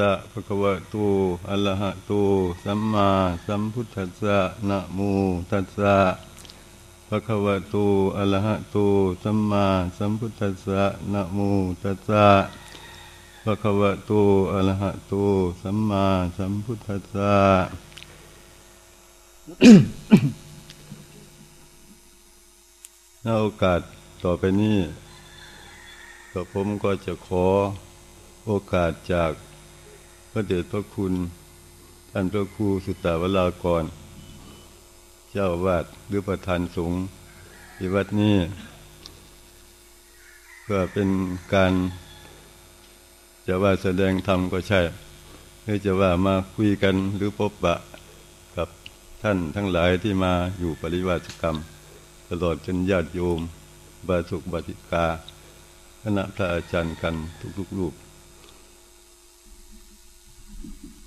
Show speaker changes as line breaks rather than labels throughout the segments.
ตะภะคะวะโตอะระหะโต สัมมาสัมพุทธัสสะ นะโมตัสสะภะคะวะโตอะระหะโต สัมมาสัมพุทธัสสะ นะโมตัสสะภะคะวะโตอะระหะโต สัมมาสัมพุทธัสสะในโอกาสต่อไปนี้ก็ผมก็จะขอโอกาสจาก พระเดชพระคุณท่านพระครูสุตตาวรากร เจ้าวาดหรือประธานสงฆ์ที่วัดนี้เพื่อเป็นการ จะว่าแสดงธรรมก็ใช่หรือจะว่ามาคุยกันหรือพบปะกับท่านทั้งหลายที่มาอยู่ปริวาสกรรม ตลอดจนญาติโยม บาสุกบาติกาคณะพระอาจารย์กันทุกๆรูป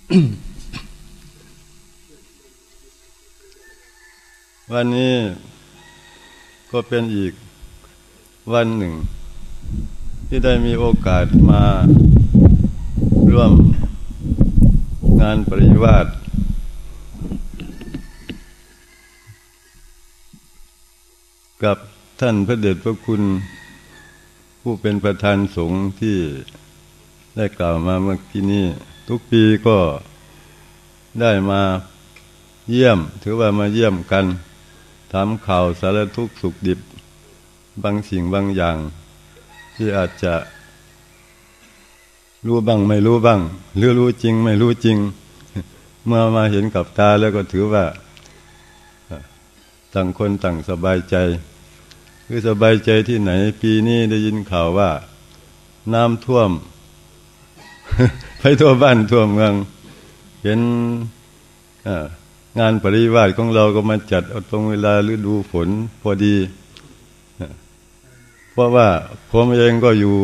วันนี้ก็เป็นอีกวันหนึ่ง ที่ได้มีโอกาสมาร่วมงานปริวาสกับท่านพระเดชพระคุณ ผู้เป็นประธานสงฆ์ที่ได้กล่าวมาเมื่อกี้นี้ ทุกปีก็ได้มาเยี่ยม ถือว่ามาเยี่ยมกันถามข่าวสารทุกสุขดิบบางสิ่งบางอย่าง ที่อาจจะ รู้บ้างไม่รู้บ้าง หรือรู้จริงไม่รู้จริง เมื่อมาเห็นกับตาแล้วก็ถือว่า ต่างคนต่างสบายใจ คือสบายใจที่ไหน ปีนี้ได้ยินข่าวว่า น้ำท่วม ไปทั่วบ้านทั่วเมือง เห็นงานปริวาสของเราก็มาจัดเอาตรงเวลาฤดูฝนพอดี เพราะว่าผมเองก็อยู่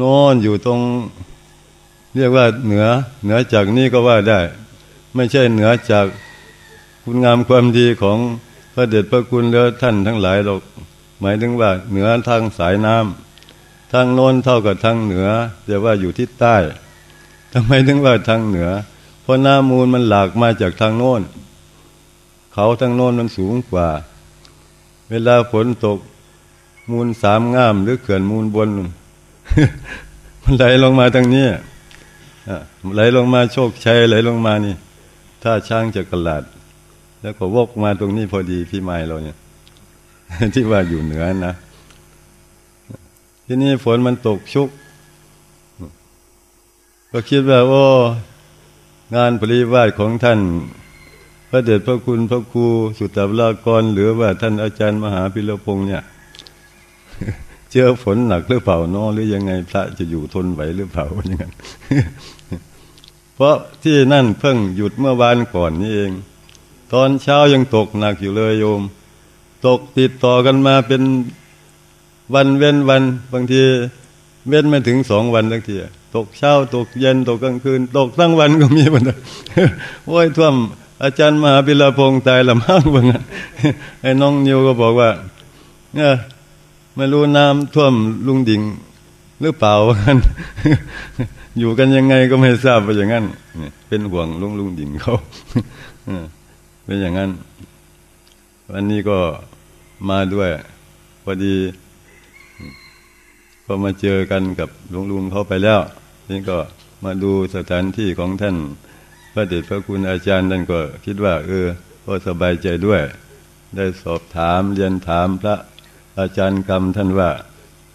นอนอยู่ตรง เรียกว่าเหนือ เหนือจากนี้ก็ว่าได้ ไม่ใช่เหนือจากคุณงามความดีของพระเดชพระคุณเลือท่านทั้งหลายหรอกหมายถึงว่าเหนือทางสายน้ำ ทางโน้นเท่ากับทางเหนือแต่ว่าอยู่ที่ใต้ทำไมถึงว่าทางเหนือ เพราะน้ามูลมันหลากมาจากทางโน้น เขาทางโน้นมันสูงกว่า เวลาฝนตกมูลสามง่ามหรือเขื่อนมูลบน มันไหลลงมาทางนี้ไหลลงมาโชคชัยไหลลงมานี่ ถ้าช้างจะกระลาด แล้วก็วกมาตรงนี้พอดีพี่ไม้เราเนี่ย ที่ว่าอยู่เหนือนะ ที่นี้ฝนมันตกชุก ก็คิดว่าโอ้งานปริวาสของท่าน พระเดชพระคุณพระครูสุตตลากร หรือว่าท่านอาจารย์มหาพิรพงษ์เนี่ย เจอฝนหนักหรือเปล่าน้อหรือยังไงพระจะอยู่ทนไหวหรือเปล่าอย่างนั้นเพราะที่นั่นเพิ่งหยุดเมื่อวานก่อนนี่เอง ตอนเช้ายังตกหนักอยู่เลยโยม ตกติดต่อกันมาเป็น วันเว้นวันบางทีเว้นไม่ถึงสองวันทังทีตกเช้าตกเย็นตกกลางคืน ตกทั้งวันก็มีมันโอ้ยท่วม อาจารย์มหาบิลาพงศ์ตายละมั่งบ้างไอ้น้องนิวก็บอกว่าเนี่ยไม่รู้น้ำท่วมลุงดิ่งหรือเปล่ากันอยู่กันยังไงก็ไม่ทราบไปอย่างนั้นเป็นห่วงลุงลุงดิ่งเขาเป็นอย่างนั้น วันนี้ก็มาด้วยพอดี ก็มาเจอกันกับหลุงลุงเขาไปแล้วนี่ก็มาดูสถานที่ของท่านพระเดชพระคุณอาจารย์ท่านก็คิดว่า เออก็สบายใจด้วย ได้สอบถามเรียนถามพระอาจารย์กรรมท่านว่า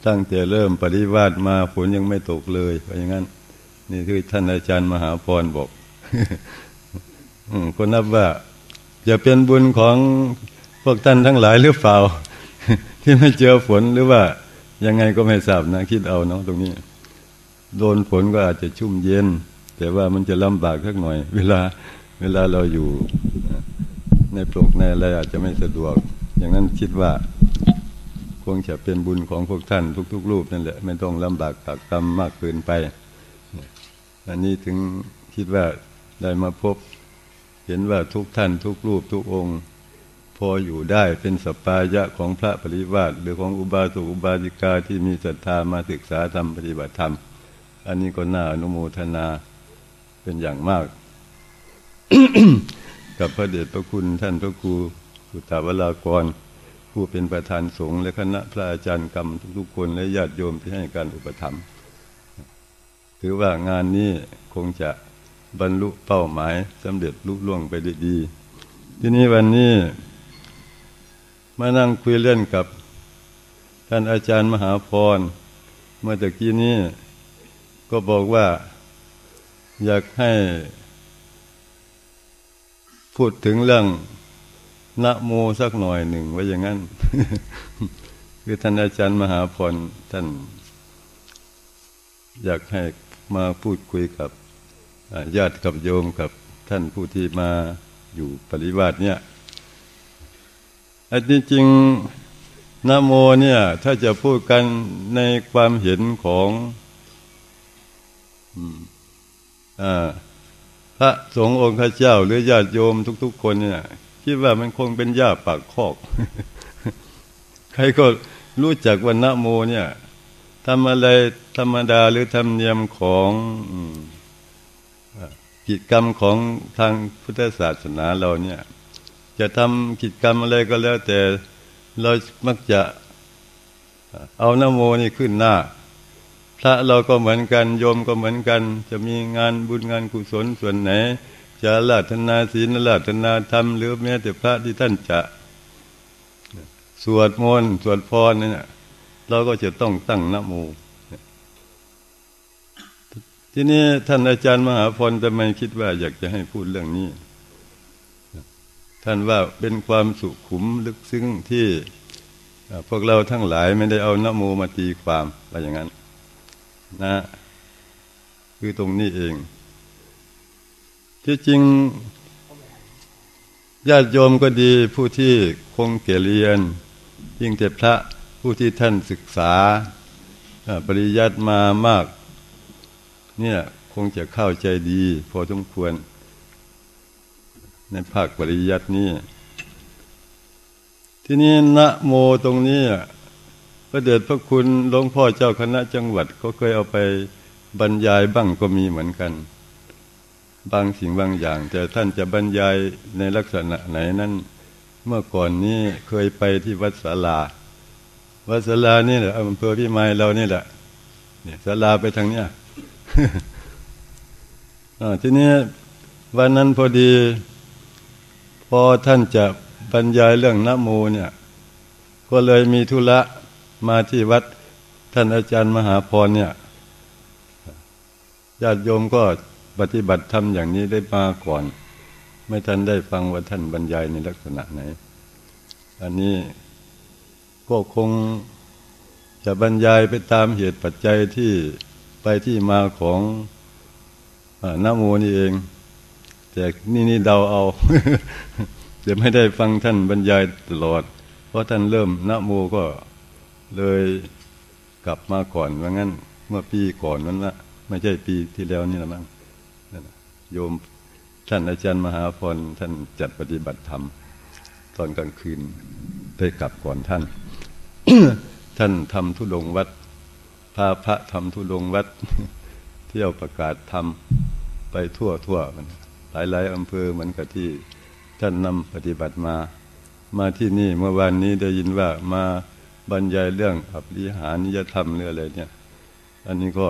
ตั้งแต่เริ่มปฏิวัติมาฝนยังไม่ตกเลยเพราะอย่างนั้น นี่คือท่านอาจารย์มหาพรบอกคนนับว่าจะเป็นบุญของพวกท่านทั้งหลายหรือเปล่า ที่ไม่เจอฝนหรือว่า ยังไงก็ไม่ทราบนะ คิดเอาเนาะตรงนี้ โดนฝนก็อาจจะชุ่มเย็น แต่ว่ามันจะลำบากสักหน่อย เวลาเวลาเราอยู่ในปลกในอะไรอาจจะไม่สะดวก อย่างนั้นคิดว่า คงจะเป็นบุญของพวกท่านทุก ๆ รูปนั่นแหละ ไม่ต้องลำบากตักกรรมมากเกินไป อันนี้ถึงคิดว่าได้มาพบ เห็นว่าทุกท่านทุกรูปทุกองค์ พออยู่ได้เป็นสปายะของพระปริวาสหรือของอุบาสกอุบาสิกาที่มีศรัทธามาศึกษาธรรมปฏิบัติธรรม อันนี้ก็น่าอนุโมทนาเป็นอย่างมาก กับพระเดชพระคุณท่านพระครูสุตตาวรากร ผู้เป็นประธานสงฆ์และคณะพระอาจารย์กรรมทุกๆคนและญาติโยมที่ให้การอุปถัมภ์ถือว่างานนี้คงจะบรรลุเป้าหมายสำเร็จลุล่วงไปได้ดี ทีนี้วันนี้ มานั่งคุยเล่นกับ ท่านอาจารย์มหาพร เมื่อตะกี้นี้ ก็บอกว่า อยากให้ พูดถึงเรื่องนะโมสักหน่อยหนึ่งว่าอย่างนั้น คือท่านอาจารย์มหาพรท่าน อยากให้มาพูดคุยกับญาติกับโยมกับท่านผู้ที่มาอยู่ปริวาสเนี่ย อันนี้จริงนโมเนี่ย ถ้าจะพูดกันในความเห็นของอพระสงฆ์องค์ข้าเจ้า หรือญาติโยมทุก ๆ คนเนี่ยคิดว่ามันคงเป็นญาปากคอก ใครก็รู้จักว่านโมเนี่ยทำอะไรธรรมดาหรือธรรมเนียมของกิจกรรมของทางพุทธศาสนาเราเนี่ย จะทำกิจกรรมอะไรก็แล้ว แต่เรามักจะเอาหน้าโมนี่ขึ้นหน้าพระเราก็เหมือนกันโยมก็เหมือนกัน จะมีงานบุญงานกุศลส่วนไหน จะลาธนาศีลลาธนาธรรมหรือแม้แต่พระที่ท่านจะ สวดมนต์สวดพรนี่ยเราก็จะต้องตั้งนโมทีนี้ท่านอาจารย์มหาพรทำไมคิดว่าอยากจะให้พูดเรื่องนี้ ท่านว่าเป็นความสุขุมลึกซึ้งที่พวกเราทั้งหลายไม่ได้เอานโมมาตีความอะไรอย่างนั้น นะ คือตรงนี้เอง ที่จริงญาติโยมก็ดีผู้ที่คงเกเรียน ยิ่งแต่พระผู้ที่ท่านศึกษาปริยัติมามาก เนี่ยคงจะเข้าใจดี พอสมควร ในภาคปริยัตินี้ที่นี้นะโมตรงนี้พระเดชพระคุณหลวงพ่อเจ้าคณะจังหวัดก็เคยเอาไปบรรยายบ้างก็มีเหมือนกัน บางสิ่งบางอย่าง แต่ท่านจะบรรยายในลักษณะไหนนั้น เมื่อก่อนนี้เคยไปที่วัดศาลา วัดศาลานี่แหละอำเภอพิมายเรานี่แหละเนี่ยศาลาไปทางเนี้ยทีนี้วันนั้นพอดี พอท่านจะบรรยายเรื่องนโมเนี่ย ก็เลยมีธุระมาที่วัดท่านอาจารย์มหาพรเนี่ยญาติโยมก็ปฏิบัติธรรมอย่างนี้ได้มาก่อน ไม่ทันได้ฟังว่าท่านบรรยายในลักษณะไหน อันนี้ก็คงจะบรรยายไปตามเหตุปัจจัยที่ไปที่มาของนโมนี่เอง แต่นี่นี่เดาเอา เดี๋ยวไม่ได้ฟังท่านบรรยายตลอด เพราะท่านเริ่มน้ำโมก็เลยกลับมาก่อนว่างั้น เมื่อปีก่อนนั้นละไม่ใช่ปีที่แล้วนี่ละมั้งโยมท่านอาจารย์มหาพรท่านจัดปฏิบัติธรรม ตอนกลางคืนได้กลับก่อนท่าน ท่านทำทุดงวัดพาพระทำทุดงวัด เที่ยวประกาศทำไปทั่วทั่วมัน หลายหลายอำเภอเหมือนกับที่ท่านนำปฏิบัติมา มาที่นี่เมื่อวานนี้ได้ยินว่ามาบรรยายเรื่องอับริหานิยธรรมเรื่องอะไรเนี่ย อันนี้ก็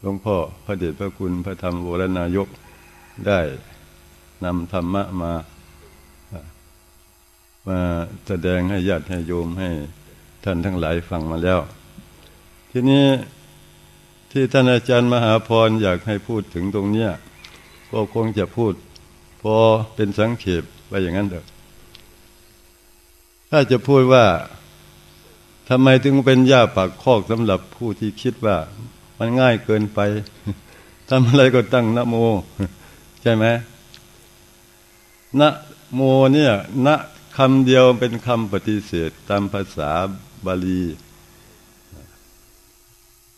หลวงพ่อพระเดชพระคุณพระธรรมโวรนายกได้นำธรรมะมา มาแสดงให้ญาติให้โยมให้ท่านทั้งหลายฟังมาแล้ว ทีนี้ที่ท่านอาจารย์มหาพรอยากให้พูดถึงตรงเนี้ย ก็คงจะพูด พอเป็นสังเขปไปอย่างนั้นเถอะถ้าจะพูดว่าทำไมถึงเป็นยาปากคอกสำหรับผู้ที่คิดว่า มันง่ายเกินไปทำอะไรก็ตั้งนะโม ใช่ไหมนะโมเนี่ยนะคำเดียวเป็นคำปฏิเสธตามภาษาบาลี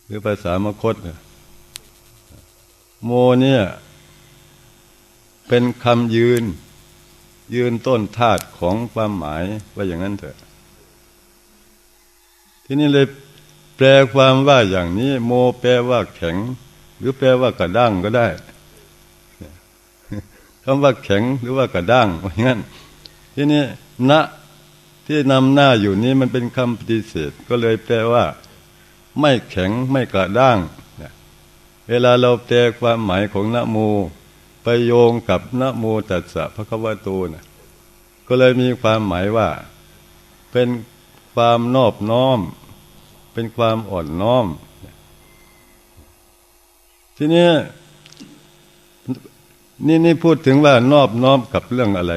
หรือภาษามคตโมเนี่ย เป็นคำยืน ยืนต้นธาตุของความหมายว่าอย่างนั้นเถอะ ทีนี่เลยแปลความว่าอย่างนี้ โมแปลว่าแข็ง หรือแปลว่ากระด้างก็ได้คำว่าแข็งหรือว่ากระด้างว่างนั้นทีนี้ณที่นำหน้าอยู่นี้มันเป็นคำปฏิเสธ ก็เลยแปลว่า ไม่แข็งไม่กระด้าง เวลาเราแปลความหมายของนะโม ไปโยงกับนโมตัสสะพระคัมภีนะก็เลยมีความหมายว่า เป็นความนอบน้อม เป็นความอ่อนน้อม ทีนี้นี่นี่พูดถึงว่านอบน้อมกับเรื่องอะไร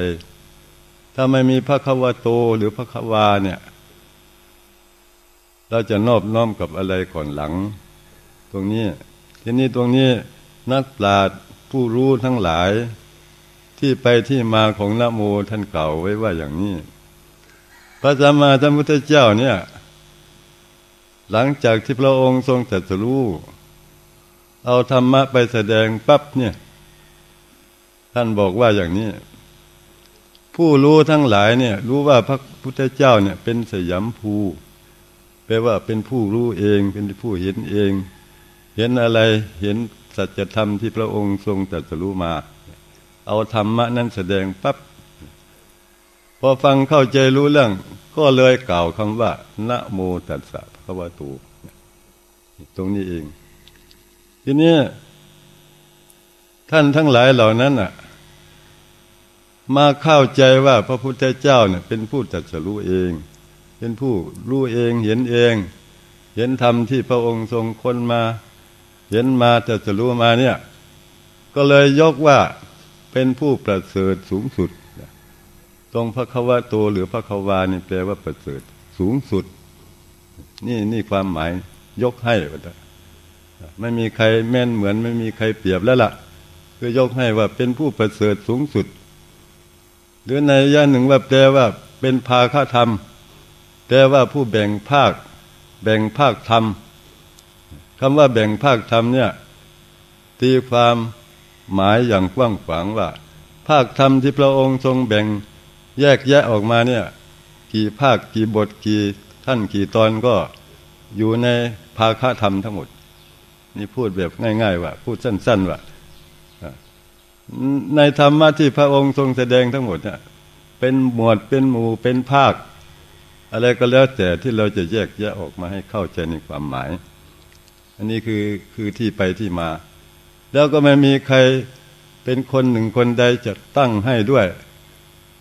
ถ้าไม่มีพระคัมภโตหรือพระควาเนี่ย เราจะนอบน้อมกับอะไรก่อนหลัง ตรงนี้ ทีนี้ตรงนี้นักปราชญ์ ผู้รู้ทั้งหลาย ที่ไปที่มาของนโมท่านเก่าไว้ว่าอย่างนี้ พระสัมมาสัมพุทธเจ้าเนี่ย หลังจากที่พระองค์ทรงตรัสรู้เอาธรรมะไปแสดงปั๊บเนี่ย ท่านบอกว่าอย่างนี้ ผู้รู้ทั้งหลายเนี่ย รู้ว่าพระพุทธเจ้าเนี่ยเป็นสยามภูแปลว่าเป็นผู้รู้เอง เป็นผู้เห็นเอง เห็นอะไรเห็น สัจธรรมที่พระองค์ทรงตรัสรู้มา เอาธรรมะนั้นแสดงปับ๊บพอฟังเข้าใจรู้เรื่อง ก็เลยกล่าวคำว่านะโมตัสสะพระวตูตรงนี้เอง ทีนี้ท่านทั้งหลายเหล่านั้นอะ มาเข้าใจว่าพระพุทธเจ้าเนี่ยเป็นผู้ตรัสรู้เอง เป็นผู้รู้เองเห็นเอง เห็นธรรมที่พระองค์ทรงค้นมา เห็นมาตรัสรู้มาเนี่ย ก็เลยยกว่าเป็นผู้ประเสริฐสูงสุด ตรงพระควาโตหรือพระควานี่แปลว่าประเสริฐสูงสุด นี่นี่ความหมายยกให้ไม่มีใครแม่นเหมือนไม่มีใครเปรียบแล้วล่ะคือยกให้ว่าเป็นผู้ประเสริฐสูงสุด หรือในย่าหนึ่งว่าแปลว่าเป็นภาคธรรมแปลว่าผู้แบ่งภาค แบ่งภาคธรรม คำว่าแบ่งภาคธรรมเนี่ย ตีความหมายอย่างกว้างขวางว่า ภาคธรรมที่พระองค์ทรงแบ่งแยกแยะออกมาเนี่ย กี่ภาคกี่บทกี่ท่านกี่ตอนก็อยู่ในภาคธรรมทั้งหมด นี่พูดแบบง่าย ๆ ว่า พูดสั้น ๆ ว่า ในธรรมะที่พระองค์ทรงแสดงทั้งหมดเนี่ยเป็นหมวดเป็นหมู่เป็นภาค อะไรก็แล้วแต่ที่เราจะแยกแยะออกมาให้เข้าใจในความหมาย อันนี้คือคือที่ไปที่มา แล้วก็ไม่มีใครเป็นคนหนึ่งคนใดจะตั้งให้ด้วย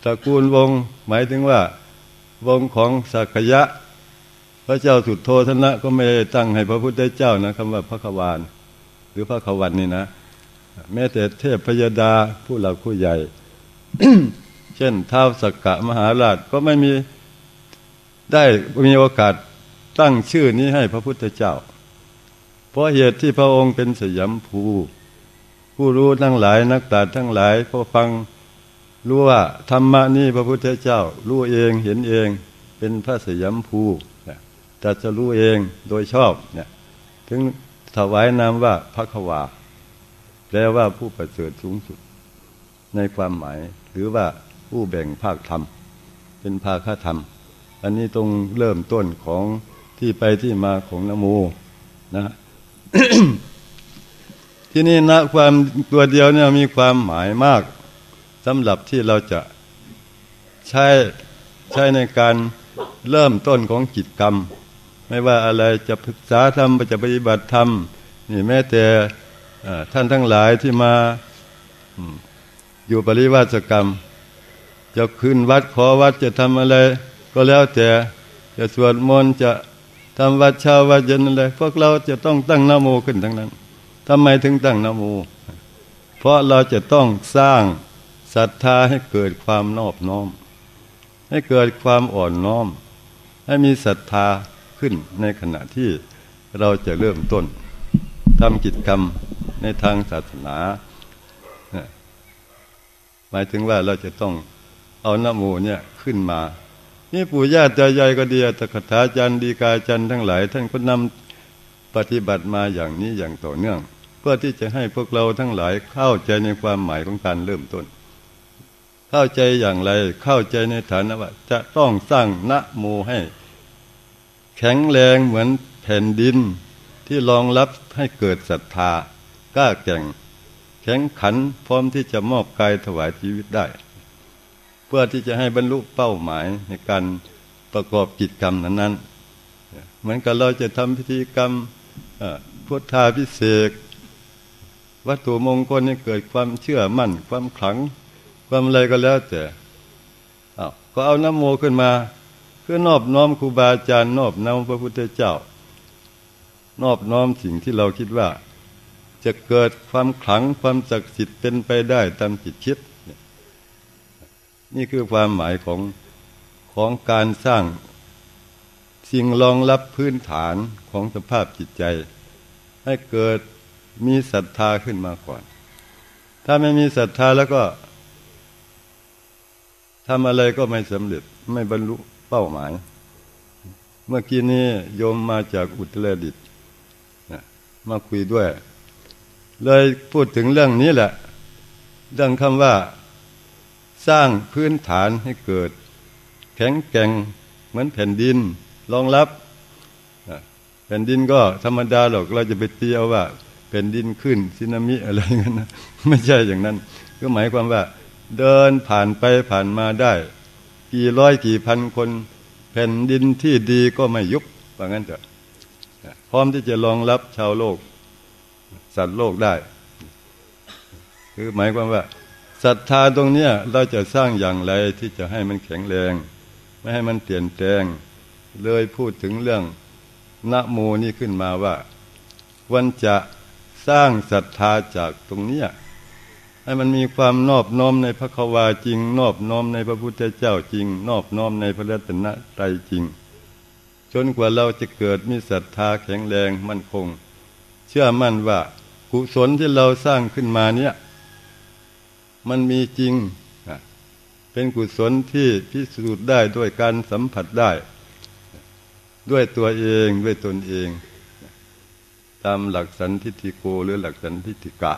ตระกูลวงหมายถึงว่า วงของสักยะ พระเจ้าสุดโทธนะ ก็ไม่ได้ตั้งให้พระพุทธเจ้านะคำว่าพระขวานหรือพระขวันนี่นะ แม้แต่เทพพยดาผู้หลักผู้ใหญ่ เช่นท้าวสักกะมหาราชก็ไม่มีได้มีโอกาสตั้งชื่อนี้ให้พระพุทธเจ้า เพราะเหตุที่พระองค์เป็นสยามภู ผู้รู้ทั้งหลายนักตราทั้งหลายพอฟังรู้ว่าธรรมะนี้พระพุทธเจ้า รู้เองเห็นเองเป็นพระสยามภูแต่จะรู้เองโดยชอบเนี่ยถึงถวายนามว่าพระควาแปลว่าผู้ประเสริฐสูงสุด ในความหมายหรือว่าผู้แบ่งภาคธรรม เป็นภาคธรรม อันนี้ตรงเริ่มต้นของที่ไปที่มาของนโมนะ ที่นี่นะความตัวเดียวเนี่ยมีความหมายมากสำหรับที่เราจะใช้ใช้ในการเริ่มต้นของกิจกรรม ไม่ว่าอะไรจะศึกษาธรรมจะปฏิบัติธรรมนี่แม้แต่ท่านทั้งหลายที่มาอยู่ปริวาสกรรม จะขึ้นวัดขอวัดจะทำอะไร ก็แล้วแต่จะสวดมนต์จะ ทำวัดเช้าวัดเย็นอะไรพวกเราจะต้องตั้งนโมขึ้นทั้งนั้นทำไมถึงตั้งนโม เพราะเราจะต้องสร้างศรัทธาให้เกิดความนอบน้อม ให้เกิดความอ่อนน้อม ให้มีศรัทธาขึ้นในขณะที่เราจะเริ่มต้นทำกิจกรรมในทางศาสนาหมายถึงว่าเราจะต้องเอานโมเนี่ยขึ้นมา นี่ปู่ย่าตายายก็ดีตถาจารย์ดีกาจันทั้งหลาย ท่านก็นำปฏิบัติมาอย่างนี้อย่างต่อเนื่อง เพื่อที่จะให้พวกเราทั้งหลายเข้าใจในความหมายของการเริ่มต้น เข้าใจอย่างไรเข้าใจในฐานะว่า จะต้องสร้างนะโมให้ แข็งแรงเหมือนแผ่นดินที่รองรับให้เกิดศรัทธากล้าแก่ง แข็งขันพร้อมที่จะมอบกายถวายชีวิตได้ พื่อที่จะให้บรรลุเป้าหมายในการประกอบกิจกรรมนั้นๆเหมือนกับเราจะทำพิธีกรรมพุทธาพิเศษ วัตถุมงคลให้เกิดความเชื่อมั่น ความขลัง ความอะไรก็แล้วแต่ก็เอาน้ำโมขึ้นมา เพื่อนอบน้อมครูบาอาจารย์นอบน้อมพระพุทธเจ้า นอบน้อมสิ่งที่เราคิดว่า จะเกิดความขลังความศักดิ์สิทธิ์เป็นไปได้ตามจิตคิด นี่คือความหมายของของการสร้างสิ่งรองรับพื้นฐานของสภาพจิตใจ ให้เกิดมีศรัทธาขึ้นมาก่อน ถ้าไม่มีศรัทธาแล้วก็ทำอะไรก็ไม่สำเร็จไม่บรรลุเป้าหมาย เมื่อกี้นี้โยมมาจากอุตรดิตถ์มาคุยด้วย เลยพูดถึงเรื่องนี้แหละเรื่องคำว่า สร้างพื้นฐานให้เกิด แข็งแกร่งเหมือนแผ่นดินรองรับแผ่นดินก็ธรรมดาหรอกเราจะไปเตียวว่าแผ่นดินขึ้นซินามิอะไรเงี้ยนะไม่ใช่อย่างนั้น ก็หมายความว่า เดินผ่านไปผ่านมาได้ กี่ร้อยกี่พันคน แผ่นดินที่ดีก็ไม่ยุบว่างั้นเถอะพร้อมที่จะรองรับชาวโลก สัตว์โลกได้ คือหมายความว่า ศรัทธาตรงเนี้ยเราจะสร้างอย่างไรที่จะให้มันแข็งแรง ไม่ให้มันเปลี่ยนแปลง เลยพูดถึงเรื่องนะโมนี่ขึ้นมาว่าวันจะสร้างศรัทธาจากตรงเนี้ยให้มันมีความนอบน้อมในพระควาจริง นอบน้อมในพระพุทธเจ้าจริง นอบน้อมในพระรัตนตรัยจริง จนกว่าเราจะเกิดมีศรัทธาแข็งแรงมั่นคง เชื่อมั่นว่ากุศลที่เราสร้างขึ้นมาเนี่ย มันมีจริง เป็นกุศลที่พิสูจน์ได้ด้วยการสัมผัสได้ ด้วยตัวเองด้วยตนเอง ตามหลักสันทิฏฐิโกหรือหลักสันทิฏฐิกะ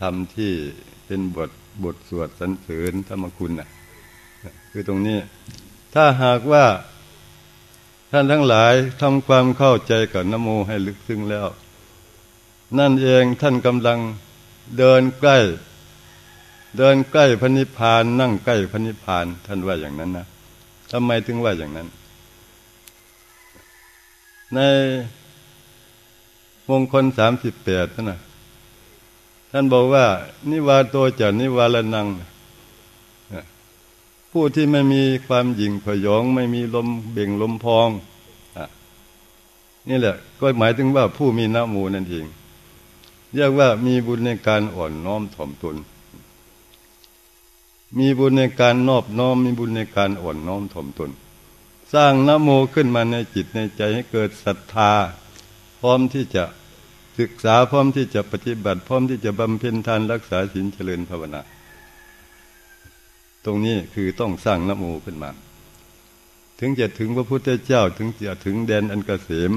ธรรมที่เป็นบทบทสวดสรรเสริญธรรมคุณนะคือตรงนี้ ถ้าหากว่าท่านทั้งหลายทำความเข้าใจกับนโมให้ลึกซึ้งแล้ว นั่นเองท่านกำลังเดินใกล้ เดินใกล้พระนิพพาน นั่งใกล้พระนิพพาน ท่านว่าอย่างนั้นนะทำไมถึงว่าอย่างนั้น ในมงคลสามสิบแปดนะท่านบอกว่า นิวาโตจะนิวาลนัง ผู้ที่ไม่มีความหยิ่งผยอง ไม่มีลมเบ่งลมพองนี่แหละ ก็หมายถึงว่าผู้มีน้ำมูนั่นเองเรียกว่ามีบุญในการอ่อนน้อมถ่อมตน มีบุญในการนอบน้อม มีบุญในการอ่อนน้อมถ่อมตน สร้างนโมขึ้นมาในจิตในใจให้เกิดศรัทธา พร้อมที่จะศึกษาพร้อมที่จะปฏิบัติ พร้อมที่จะบำเพ็ญทานรักษาศีลเจริญภาวนา ตรงนี้คือต้องสร้างนโมขึ้นมา ถึงจะถึงพระพุทธเจ้าถึงจะถึงแดนอันกเกษม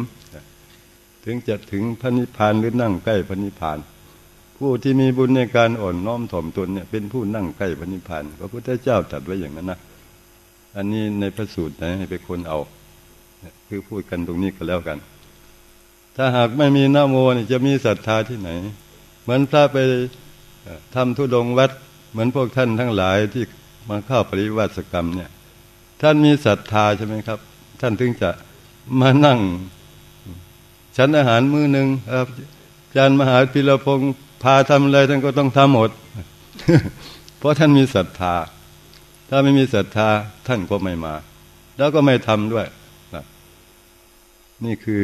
ถึงจะถึงพระนิพพานหรือนั่งใกล้พระนิพพาน ผู้ที่มีบุญในการอ่อนน้อมถ่อมตนเนี่ยเป็นผู้นั่งใกล้พระนิพพานพระพุทธเจ้าตรัสไว้อย่างนั้นนะอันนี้ในพระสูตรไหนให้ไปคนเอาคือพูดกันตรงนี้ก็แล้วกัน ถ้าหากไม่มีนโมนี่จะมีศรัทธาที่ไหน เหมือนพระไปทำทุดงวัด เหมือนพวกท่านทั้งหลายที่มาเข้าปริวัติกรรมเนี่ย ท่านมีศรัทธาใช่ไหมครับ ท่านถึงจะมานั่ง ฉันอาหารมือหนึ่งครับอาจารย์มหาพิรพงศ์ พาทำอะไรท่านก็ต้องทำหมด เพราะท่านมีศรัทธา ถ้าไม่มีศรัทธาท่านก็ไม่มา แล้วก็ไม่ทำด้วย นี่คือ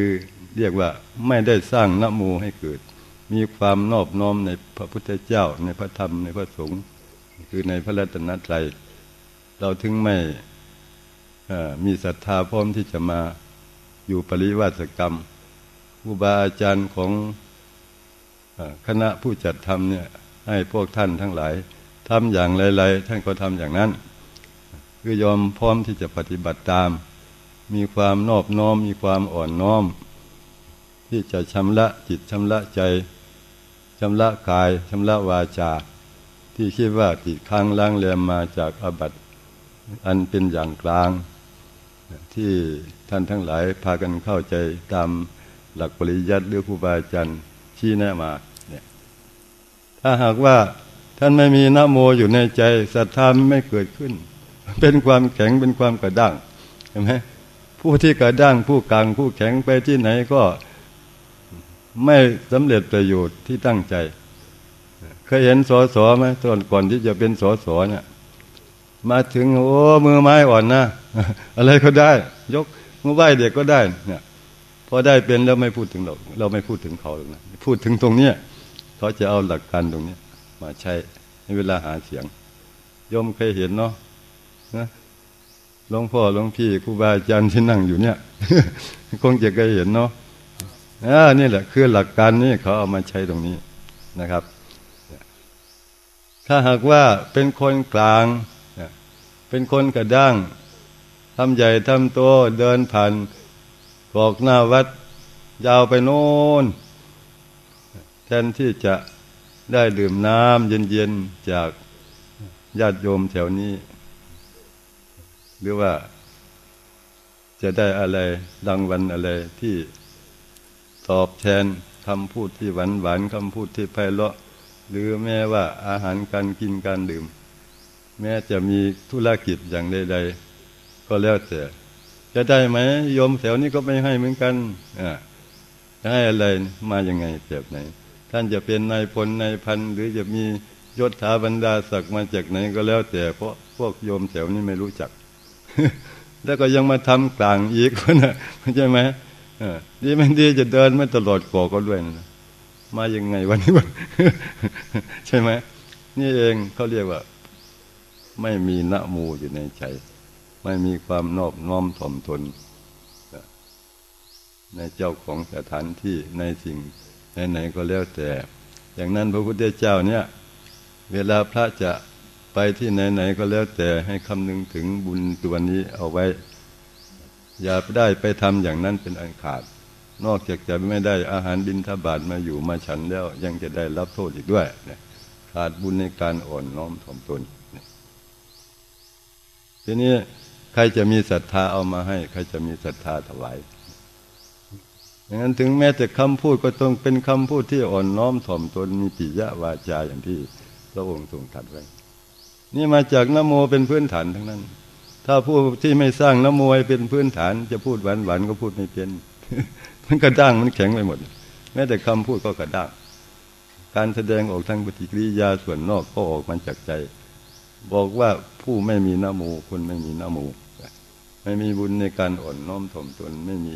เรียกว่าไม่ได้สร้างนโมให้เกิด มีความนอบน้อมในพระพุทธเจ้า ในพระธรรมในพระสงฆ์คือในพระรัตนตรัยเราถึงไม่มีศรัทธาพร้อมที่จะมาอยู่ปริวาสกรรมอุบาอาจารย์ของ คณะผู้จัดทำเนี่ยให้พวกท่านทั้งหลายทำอย่างไรๆท่านก็ทำอย่างนั้น คือยอมพร้อมที่จะปฏิบัติตาม มีความนอบน้อม มีความอ่อนน้อม ที่จะชำระจิตชำระใจชำระกายชำระวาจา ที่คิดว่าติดค้างล้างแรมมาจากอบัตอันเป็นอย่างกลาง ที่ท่านทั้งหลายพากันเข้าใจตามหลักปริยัติหรือครูบาอาจารย์ ชี้แนะมาเนี่ยถ้าหากว่าท่านไม่มีนโมอยู่ในใจศรัทธาไม่เกิดขึ้น เป็นความแข็งเป็นความกระด้างเห็นไหมผู้ที่กระด้างผู้กลางผู้แข็งไปที่ไหนก็ไม่สำเร็จประโยชน์ที่ตั้งใจ เคยเห็นสอสอไหมตอนก่อนที่จะเป็นสอสอเนี่ยมาถึงโอ้มือไม้อ่อนนะอะไรก็ได้ ยกมือไหวเด็กก็ได้เนี่ย พอได้เป็นแล้วไม่พูดถึงเราเราไม่พูดถึงเขาเลยนะพูดถึงตรงเนี้ยเขาจะเอาหลักการตรงเนี้ยมาใช้ในเวลาหาเสียงยมเคยเห็นเนาะนะหลวงพ่อหลวงพี่ครูบาอาจารย์ที่นั่งอยู่เนี่ย คงจะเคยเห็นเนาะอ่านี่แหละ คือหลักการนี้เขาเอามาใช้ตรงนี้นะครับ ถ้าหากว่าเป็นคนกลาง เป็นคนกระด้างทำใหญ่ทำโตเดินผ่าน กอกหน้าวัดยาวไปโน่นแทนที่จะได้ดื่มน้ำเย็นๆจากญาติโยมแถวนี้ หรือว่าจะได้อะไรรางวัลอะไรที่ตอบแทนคำพูดที่หวานหวานคำพูดที่ไพเราะ หรือแม้ว่าอาหารการกินการดื่ม แม้จะมีธุรกิจอย่างใดๆก็แล้วแต่ จะได้ไหมโยมแถวนี้ก็ไม่ให้เหมือนกันอ่าให้อะไรมาอย่างไงแบบไหน ท่านจะเป็นนายพลนายพันหรือจะมียศถาบรรดาศักดิ์มาจากไหนก็แล้วแต่เพราะพวกโยมแถวนี้ไม่รู้จัก แล้วก็ยังมาทำกลางอีกนะใช่ไหมดีไม่ดีจะเดินไม่ตลอดก่อก็ด้วยนะมายังไงวันนี้วันใช่ไหมนี่เองเขาเรียกว่า ไม่มีนะมูอยู่ในใจ ไม่มีความนอบน้อมถ่อมตนในเจ้าของสถานที่ในสิ่งไหนๆก็แล้วแต่ อย่างนั้นพระพุทธเจ้าเนี่ย เวลาพระจะไปที่ไหนๆก็แล้วแต่ให้คำนึงถึงบุญตัวนี้เอาไว้ อย่าได้ไปทำอย่างนั้นเป็นอันขาด นอกจากจะไม่ได้อาหารบินทบาทมาอยู่มาฉันแล้ว ยังจะได้รับโทษอีกด้วยขาดบุญในการอ่อนน้อมถ่อมตนทีนี้ ครจะมีศรัทธาเอามาให้ ใครจะมีศรัทธาถวายอย่างนั้นถึงแม้แต่คำพูดก็ต้องเป็นคำพูดที่อ่อนน้อมถ่อมตนมีปิยะวาจาอย่างที่พระองค์ทรงตรัสไว้ นี่มาจากนโมเป็นพื้นฐานทั้งนั้น ถ้าผู้ที่ไม่สร้างน้ำมวยเป็นพื้นฐาน จะพูดหวานหวานก็พูดไม่เป็นมันกระด้างมันแข็งไปหมด แม้แต่คำพูดก็กระด้าง การแสดงออกทางปฏิกิริยาส่วนนอกก็ออกมาจากใจ บอกว่าผู้ไม่มีน้ำมูคนไม่มีน้ำมู ไม่มีบุญในการอ่อนน้อมถ่อมตน ไม่มี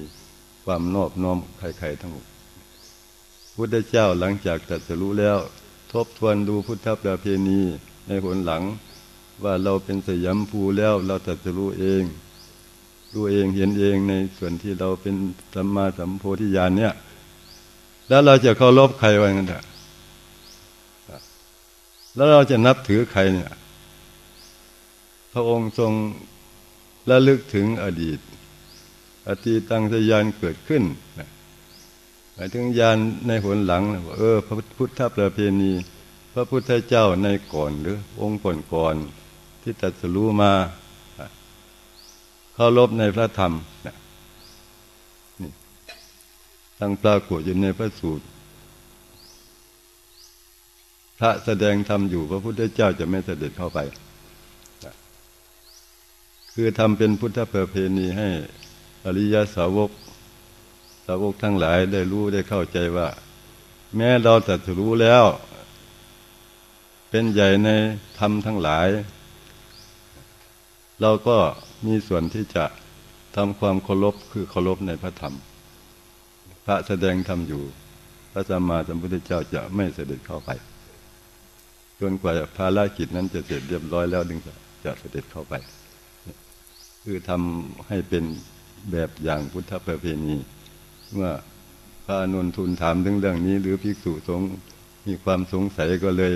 ความนอบน้อมใครๆทั้งหมดพุทธเจ้าหลังจากตัดสรู้แล้ว ทบทวนดูพุทธประเพณีในผลหลัง ว่าเราเป็นสยามภูแล้วเราตัดจะรู้เองรู้เองเห็นเองในส่วนที่เราเป็นสัมมาสัมโพธิญาณเนี่ย แล้วเราจะเคารพใครไว้กันเถอะแล้วเราจะนับถือใครเนี่ย พระองค์ทรง ระลึกถึงอดีต อดีตังสยานเกิดขึ้นหมายถึงยานในหนหลังเออ พระพุทธประเพณี พระพุทธเจ้าในก่อนหรือองค์ก่อนก่อนที่ตัดสรู้มาเคารพในพระธรรมนี่ตั้งปรากฏอยู่ในพระสูตร พระแสดงธรรมอยู่พระพุทธเจ้าจะไม่เสด็จเข้าไป คือทำเป็นพุทธประเพณีให้อริยสาวก สาวกทั้งหลายได้รู้ได้เข้าใจว่า แม้เราตัดรู้แล้ว เป็นใหญ่ในธรรมทั้งหลาย เราก็มีส่วนที่จะทำความเคารพคือเคารพในพระธรรม พระแสดงธรรมอยู่ พระสัมมาสัมพุทธเจ้าจะไม่เสด็จเข้าไป จนกว่าภารกิจนั้นจะเสร็จเรียบร้อยแล้วดึงจะเสด็จเข้าไป คือทำให้เป็นแบบอย่างพุทธประเพณีเมื่อพระนนทุนถามถึงเรื่องนี้ หรือภิกษุสงฆ์มีความสงสัยก็เลย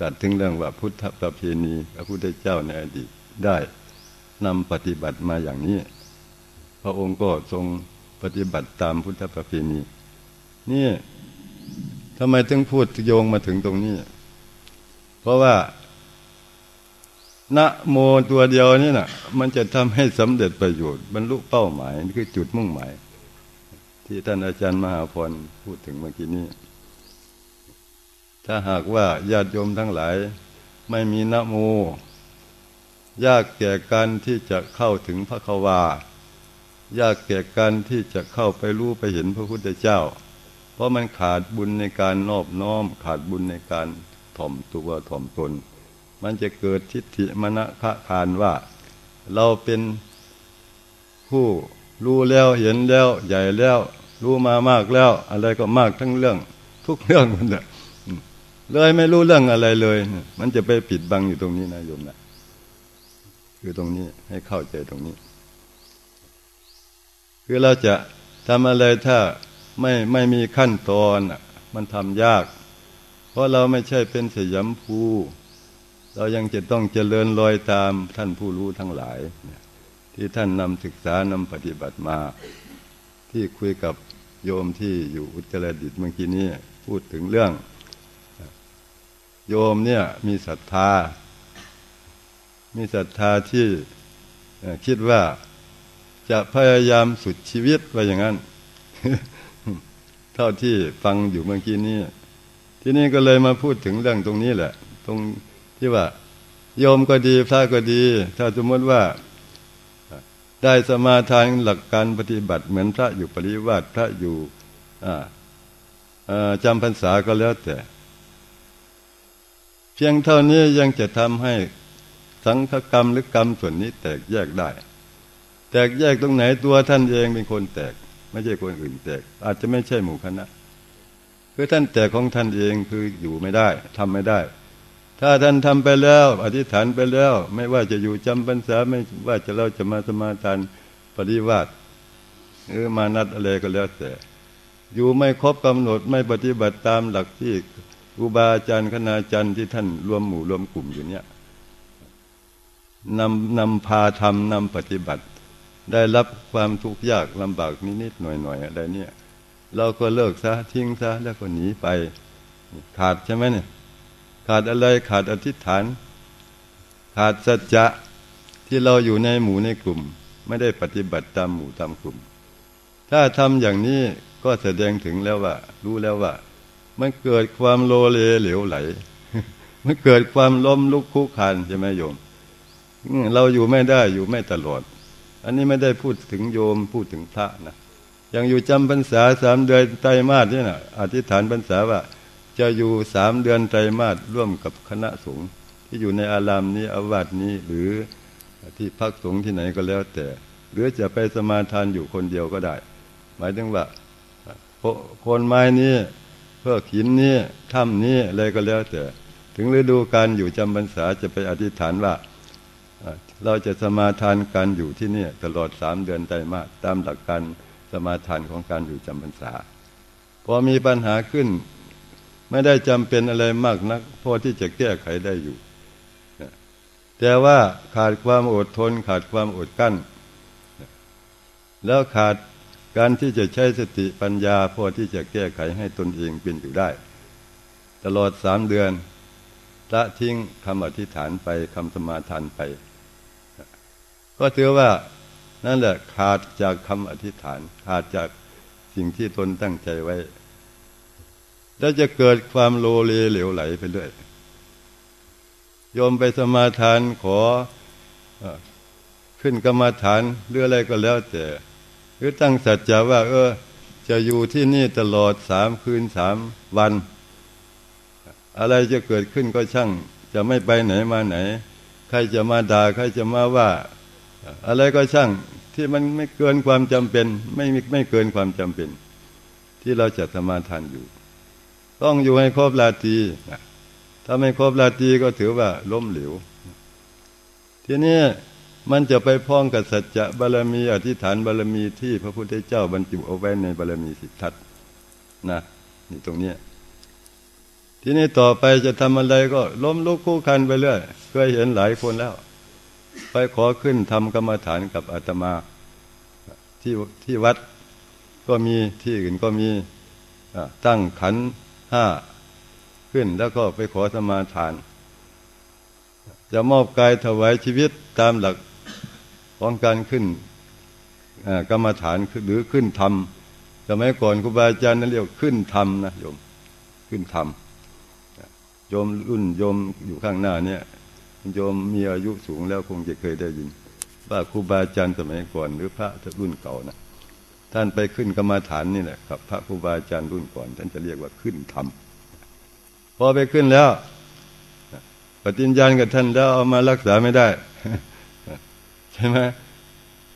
ตัดถึงเรื่องว่าพุทธประเพณีพระพุทธเจ้าในอดีตได้นำปฏิบัติมาอย่างนี้ พระองค์ก็ทรงปฏิบัติตามพุทธประเพณีนี่ทำไมถึงพูดโยงมาถึงตรงนี้ เพราะว่า นะโมตัวเดียวนี่นะมันจะทำให้สำเร็จประโยชน์บรรลุเป้าหมายนี่คือจุดมุ่งหมาย ที่ท่านอาจารย์มหาพรพูดถึงเมื่อกี้นี้ ถ้าหากว่าญาติโยมทั้งหลาย ไม่มีนะโม ยากแก่การที่จะเข้าถึงพระควายากแก่การที่จะเข้าไปรู้ไปเห็นพระพุทธเจ้า เพราะมันขาดบุญในการนอบน้อม ขาดบุญในการถ่อมตัวถ่อมตน มันจะเกิดทิฏฐิมณะคะคานว่า เราเป็นผู้รู้แล้วเห็นแล้ว ใหญ่แล้ว รู้มามากแล้ว อะไรก็มากทั้งเรื่อง ทุกเรื่องมันเลยเลยไม่รู้เรื่องอะไรเลย มันจะไปปิดบังอยู่ตรงนี้นะโยมนะคือตรงนี้ให้เข้าใจตรงนี้ คือเราจะทำอะไรถ้าไม่ไม่มีขั้นตอนมันทำยาก เพราะเราไม่ใช่เป็นสยามภู เรายังจะต้องเจริญรอยตามท่านผู้รู้ทั้งหลาย ที่ท่านนำศึกษานำปฏิบัติมา ที่คุยกับโยมที่อยู่อุตรดิตเมื่อกี้นี้พูดถึงเรื่อง โยมเนี่ยมีศรัทธา มีศรัทธาที่คิดว่าจะพยายามสุดชีวิตไปอย่างนั้น เท่าที่ฟังอยู่เมื่อกี้นี้ ที่นี่ก็เลยมาพูดถึงเรื่องตรงนี้แหละ ตรง ที่ว่า โยมก็ดีพระก็ดี ถ้าสมมติว่าได้สมาทานหลักการปฏิบัติเหมือนพระอยู่ปริวาสพระอยู่จำพรรษาก็แล้วแต่ เพียงเท่านี้ยังจะทำให้สังฆกรรมหรือกรรมส่วนนี้แตกแยกได้ แตกแยกตรงไหนตัวท่านเองเป็นคนแตก ไม่ใช่คนอื่นแตก อาจจะไม่ใช่หมู่คณะคือท่านแตกของท่านเองคืออยู่ไม่ได้ทำไม่ได้ ถ้าท่านทำไปแล้ว อธิษฐานไปแล้ว ไม่ว่าจะอยู่จำพรรษาไม่ว่าจะเราจะมาสมาทานปฏิวัติหรือมานัดอะไรก็แล้วแต่ อยู่ไม่ครบกำหนดไม่ปฏิบัติตามหลักที่อุบาอาจารย์คณาจารย์ที่ท่านรวมหมู่รวมกลุ่มอยู่เนี่ยนำนำพาทำนำปฏิบัติ ได้รับความทุกข์ยากลำบากนิดๆหน่อยๆอะไรเนี่ย เราก็เลิกซะทิ้งซะแล้วก็หนีไป ขาดใช่ไหมเนี่ย ขาดอะไรขาดอธิษฐาน ขาดสัจจะที่เราอยู่ในหมู่ในกลุ่ม ไม่ได้ปฏิบัติตามหมู่ตามกลุ่ม ถ้าทำอย่างนี้ก็แสดงถึงแล้วว่า รู้แล้วว่า มันเกิดความโลเลเหลวไหล มันเกิดความล้มลุกคุกคานใช่ไหมโยม เราอยู่ไม่ได้อยู่ไม่ตลอด อันนี้ไม่ได้พูดถึงโยมพูดถึงพระนะยังอยู่จำพรรษาสามเดือนไตรมาสนี่นะอธิษฐานพรรษาว่า จะอยู่สามเดือนไตรมาสร่วมกับคณะสงฆ์ที่อยู่ในอารามนี้อาวาสนี้หรือที่พักสงฆ์ที่ไหนก็แล้วแต่ หรือจะไปสมาทานอยู่คนเดียวก็ได้ หมายถึงว่าคนไม้นี้เพื่อขินนี้ถ้ำนี้อะไรก็แล้วแต่ ถึงฤดูการอยู่จำพรรษาจะไปอธิษฐานว่าเราจะสมาทานการอยู่ที่นี่ตลอดสามเดือนไตรมาสตามหลักการสมาทานของการอยู่จำพรรษาพอมีปัญหาขึ้น ไม่ได้จำเป็นอะไรมากนักพอที่จะแก้ไขได้อยู่ แต่ว่าขาดความอดทน ขาดความอดกั้น แล้วขาดการที่จะใช้สติปัญญา พอที่จะแก้ไขให้ตนเองเป็นอยู่ได้ ตลอดสามเดือนละทิ้งคำอธิษฐานไปคำสมาทานไป ก็ถือว่านั่นแหละขาดจากคำอธิษฐาน ขาดจากสิ่งที่ตนตั้งใจไว้ แล้วจะเกิดความโลเลเหลวไหลไปเรื่อยโยมไปสมาทานขอขึ้นกรรมาฐานหรืออะไรก็แล้วแต่หรือตั้งสัจจะว่า เออ จะอยู่ที่นี่ตลอดสามคืนสามวัน อะไรจะเกิดขึ้นก็ช่าง จะไม่ไปไหนมาไหน ใครจะมาด่าใครจะมาว่า อะไรก็ช่างที่มันไม่เกินความจำเป็น ไม่ไม่เกินความจำเป็น ที่เราจะสมาทานอยู่ ต้องอยู่ให้ครบลาตีถ้าไม่ครบลาตีก็ถือว่าล้มเหลวทีนี้มันจะไปพ้องกับสัจจะบารมี อธิษฐานบารมีที่พระพุทธเจ้าบรรจุเอาไว้ในบารมีสิทธัตนะนี่ตรงนี้ทีนี้ต่อไปจะทำอะไรก็ล้มลุกคู่คันไปเรื่อยเคยเห็นหลายคนแล้ว ไปขอขึ้นทำกรรมฐานกับอาตมา ที่ที่วัดก็มีที่อื่นก็มีตั้งขัน ห้าขึ้นแล้วก็ไปขอสมาทาน จะมอบกายถวายชีวิตตามหลักของการขึ้นกรรมฐานหรือขึ้นธรรมสมัยก่อนครูบาอาจารย์นั่นเรียกขึ้นธรรมนะโยมขึ้นธรรมโยมรุ่นโยมอยู่ข้างหน้าเนี่ยโยมมีอายุสูงแล้วคงจะเคยได้ยิน ว่าครูบาอาจารย์สมัยก่อน หรือพระรุ่นเก่านะ ท่านไปขึ้นกรรมาฐานนี่แหละครับ พระครูบาอาจารย์รุ่นก่อน ท่านจะเรียกว่าขึ้นธรรมพอไปขึ้นแล้วปฏิญญาณกับท่านแล้วเอามารักษาไม่ได้ ใช่ไหม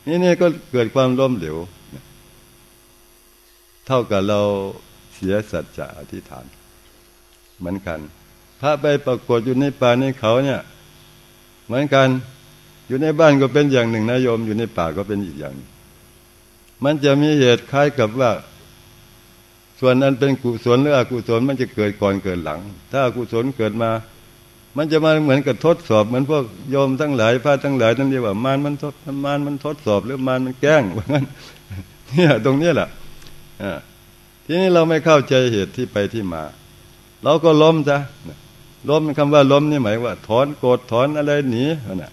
นี่นี่ก็เกิดความล้มเหลวเท่ากับเราเสียสัจจะอธิษฐาน เหมือนกัน พระไปปรากฏอยู่ในป่าในเขาเนี่ย เหมือนกัน อยู่ในบ้านก็เป็นอย่างหนึ่งนะโยม อยู่ในป่าก็เป็นอีกอย่าง มันจะมีเหตุคล้ายกับว่า ส่วนนั้นเป็นกุศลหรืออกุศลมันจะเกิดก่อนเกิดหลัง ถ้าอกุศลเกิดมา มันจะมาเหมือนกับทดสอบ เหมือนพวกโยมทั้งหลายพระทั้งหลายนั่นเรียกว่ามารมันทดมารมันทดสอบหรือมารมันแกล้งว่างั้นเนี่ยตรงนี้แหละทีนี้เราไม่เข้าใจเหตุที่ไปที่มา เราก็ล้มจ้ะล้มคำว่าล้มนี่หมายว่า ถอนโกรธถอนอะไรหนีนะ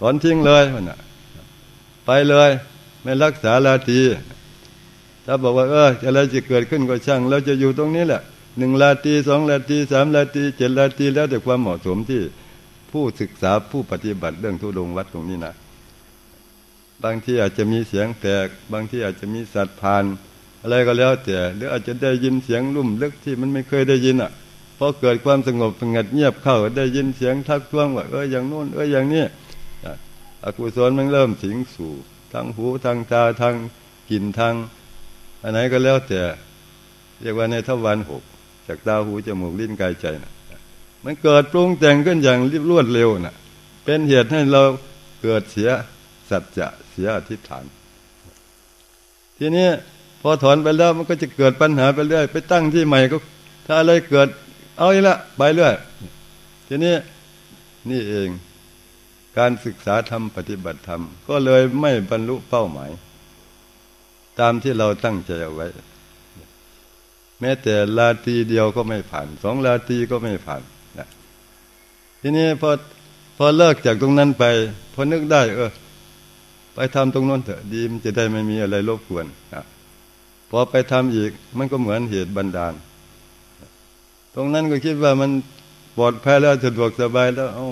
ถอนทิ้งเลยนะไปเลย ไม่รักษาลาตีถ้าบอกว่าเอออะไรจะเกิดขึ้นก็ช่าง เราจะอยู่ตรงนี้แหละหนึ่งลาตีสองลาตีสามลาตีเจ็ดลาตีแล้วแต่ความเหมาะสมที่ผู้ศึกษาผู้ปฏิบัติเรื่องทุดงวัดตรงนี้นะบางที่อาจจะมีเสียงแตก บางที่อาจจะมีสัตว์ผ่านอะไรก็แล้วแต่หรืออาจจะได้ยินเสียงรุ่มลึกที่มันไม่เคยได้ยินอะพอเกิดความสงบสงัดเงียบเข้าได้ยินเสียงทักท้วงว่าเอออย่างโน้นเอออย่างนี้อกุศลมันเริ่มสิงสู่ ทางหูทางตาทางกลิ่นทางอันไหนก็แล้วแต่เรียกว่าในทวารหกจากตาหูจมูกลิ้นกายใจนะมันเกิดปรุงแต่งขึ้นอย่างรีบรวดเร็วนะ่ะ เป็นเหตุให้เราเกิดเสียสัจจะเสียอธิษฐาน ทีนี้พอถอนไปแล้วมันก็จะเกิดปัญหาไปเรื่อย ไปตั้งที่ใหม่ก็ ถ้าอะไรเกิด เอาอีกละไปเรื่อย ทีนี้นี่เอง การศึกษาธรรมปฏิบัติธรรม ก็เลยไม่บรรลุเป้าหมาย ตามที่เราตั้งใจเอาไว้ แม้แต่ลาตีเดียวก็ไม่ผ่านสองลาตีก็ไม่ผ่านนะทีนี้พอพอเลิกจากตรงนั้นไปพอนึกได้ เออ ไปทำตรงนั้นเถอะดีมันจะได้ไม่มีอะไรรบกวนนะพอไปทำอีกมันก็เหมือนเหตุบันดาล ตรงนั้นก็คิดว่ามันปลอดภัยแล้วสะดวกสบายแล้วเอา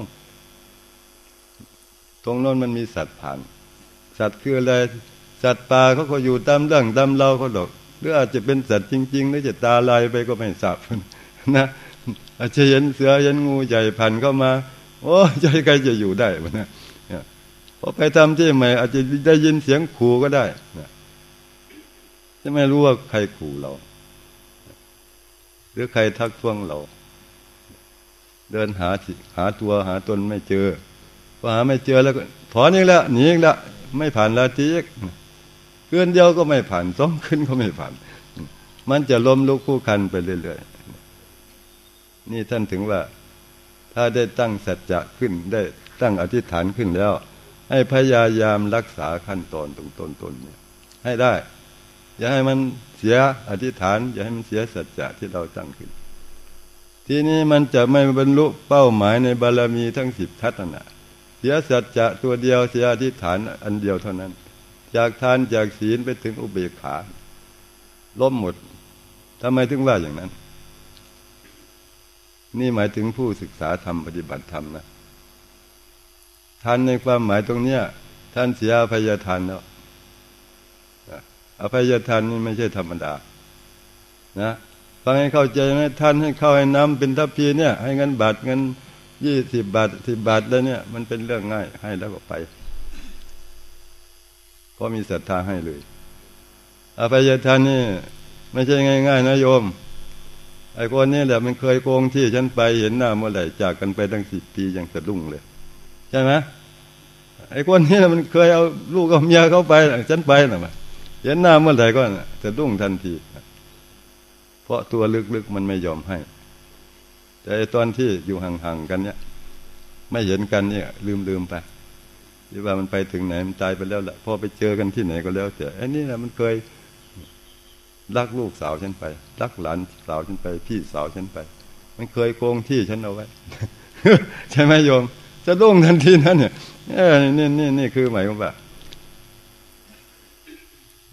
ตรงนั้นมันมีสัตว์ผ่าน สัตว์คืออะไรสัตว์ป่าเขาก็อยู่ตามเรื่องตามเราเขาดอกหรืออาจจะเป็นสัตว์จริง ๆ หรือจะตาลายไปก็ไม่ทราบนะอาจจะเห็นเสือเห็นงูใหญ่พันเข้ามา โอ้ใจใครจะอยู่ได้วะนะพอไปทำที่ใหม่ อาจจะได้ยินเสียงขู่ก็ได้นะจะไม่รู้ว่าใครขู่เรา หรือใครทักท้วงเรา เดินหาหาตัวหาตนไม่เจอ หาไม่เจอแล้วถอนอีกแล้วหนีอีกแล้วไม่ผ่านลาทีกเกืนเดียวก็ไม่ผ่านสองขึ้นก็ไม่ผ่าน มันจะล้มลุกคู่คันไปเรื่อยๆนี่ท่านถึงว่า ถ้าได้ตั้งสัจจะขึ้นได้ตั้งอธิษฐานขึ้นแล้ว ให้พยายามรักษาขั้นตอนตรงต้นๆเนี่ย ให้ได้ อย่าให้มันเสียอธิษฐาน อย่าให้มันเสียสัจจะที่เราตั้งขึ้นทีนี้มันจะไม่บรรลุเป้าหมายในบารมีทั้งสิบทัศนะ เสียสัจจะตัวเดียวเสียอธิษฐานอันเดียวเท่านั้น จากทานจากศีลไปถึงอุเบกขาล้มหมดทำไมถึงว่าอย่างนั้น นี่หมายถึงผู้ศึกษาธรรมปฏิบัติธรรมนะทานในความหมายตรงเนี้ย ท่านเสียพยทานแล้วอภัยทานนี่ไม่ใช่ธรรมดา นะฟังให้เข้าใจไหมท่านให้เข้าให้น้ำเป็นทัพพีเนี่ย ให้เงินบาทเงิน ยี่สิบบาทสิบบาทแล้วเนี่ย มันเป็นเรื่องง่าย ให้แล้วก็ไปเพราะมีศรัทธาให้เลยอภัยทานนี่ไม่ใช่ง่ายๆนะโยม ไอ้คนนี้แหละมันเคยโกงที่ฉันไปเห็นหน้าเมื่อไหร่จากกันไปตั้งสิบปียังสะดุ้งเลย ใช่ไหมไอ้คนนี้มันเคยเอาลูกเอาเมียเขาไปฉันไปนะมาเห็นหน้าเมื่อไหร่ก็จะดุ้งทันที เพราะตัวลึกๆมันไม่ยอมให้ แต่ตอนที่อยู่ห่างๆกันเนี่ย ไม่เห็นกันเนี่ย ลืมๆไปหรือว่ามันไปถึงไหนมันตายไปแล้วแหละพอไปเจอกันที่ไหนก็แล้วแต่ไอ้นี่แหละมันเคยรักลูกสาวฉันไป รักหลานสาวฉันไป พี่สาวฉันไป มันเคยโกงที่ฉันเอาไว้ ใช่ไหมโยม จะดุ้งทันทีนั้นเนี่ยนี่นี่นี่คือหมายความว่า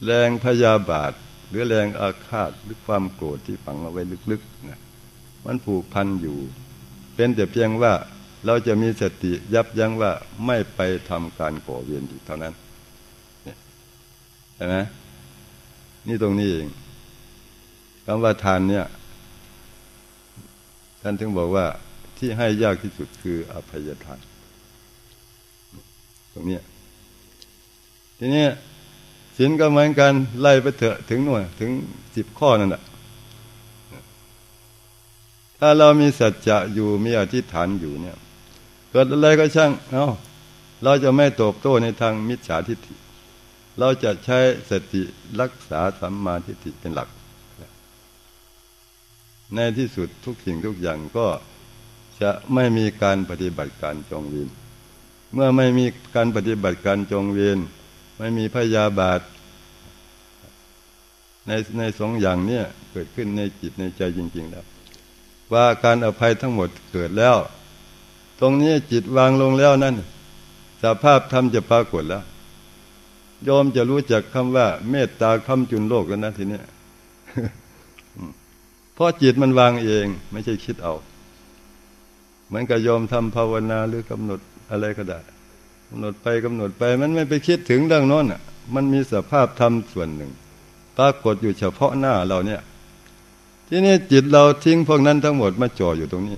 แรงพยาบาท หรือแรงอาฆาตหรือความโกรธที่ฝังเอาไว้ลึกๆนะ มันผูกพันอยู่ เป็นแต่เพียงว่าเราจะมีสติยับยั้งว่าไม่ไปทำการก่อเวรอีกเท่านั้นเห็นไหมนี่ตรงนี้เองคำว่าทานเนี่ยท่านถึงบอกว่าที่ให้ยากที่สุดคืออภัยทาน ตรงนี้ทีนี้ศีลก็เหมือนกันไล่ไปเถอะถึงหน่วยถึงสิบข้อนั่นแหละ ถ้าเรามีสัจจะอยู่มีอธิษฐานอยู่เนี่ย เกิดอะไรก็ช่างเอาเราจะไม่ตอบโต้ในทางมิจฉาทิฏฐิ เราจะใช้สติรักษาสัมมาทิฏฐิเป็นหลัก ในที่สุดทุกสิ่งทุกอย่างก็จะไม่มีการปฏิบัติการจองเวรเมื่อไม่มีการปฏิบัติการจองเวรไม่มีพยาบาท ในในสองอย่างเนี้ยเกิดขึ้นในจิตในใจจริง ๆ แล้ว ว่าการอภัยทั้งหมดเกิดแล้ว ตรงนี้จิตวางลงแล้วนั่นสภาพธรรมจะปรากฏแล้วยอมจะรู้จักคำว่า เมตตาคำจุนโลกแล้วนะทีนี้เพราะจิตมันวางเอง ไม่ใช่คิดเอาเหมือนกับยอมทำภาวนาหรือกำหนดอะไรก็ได้กำหนดไปกำหนดไป มันไม่ไปคิดถึงเรื่องนั้นอะ มันมีสภาพธรรมส่วนหนึ่งปรากฏอยู่เฉพาะหน้าเราเนี่ย ที่นี่จิตเราทิ้งพวกนั้นทั้งหมดมาจ่ออยู่ตรงนี้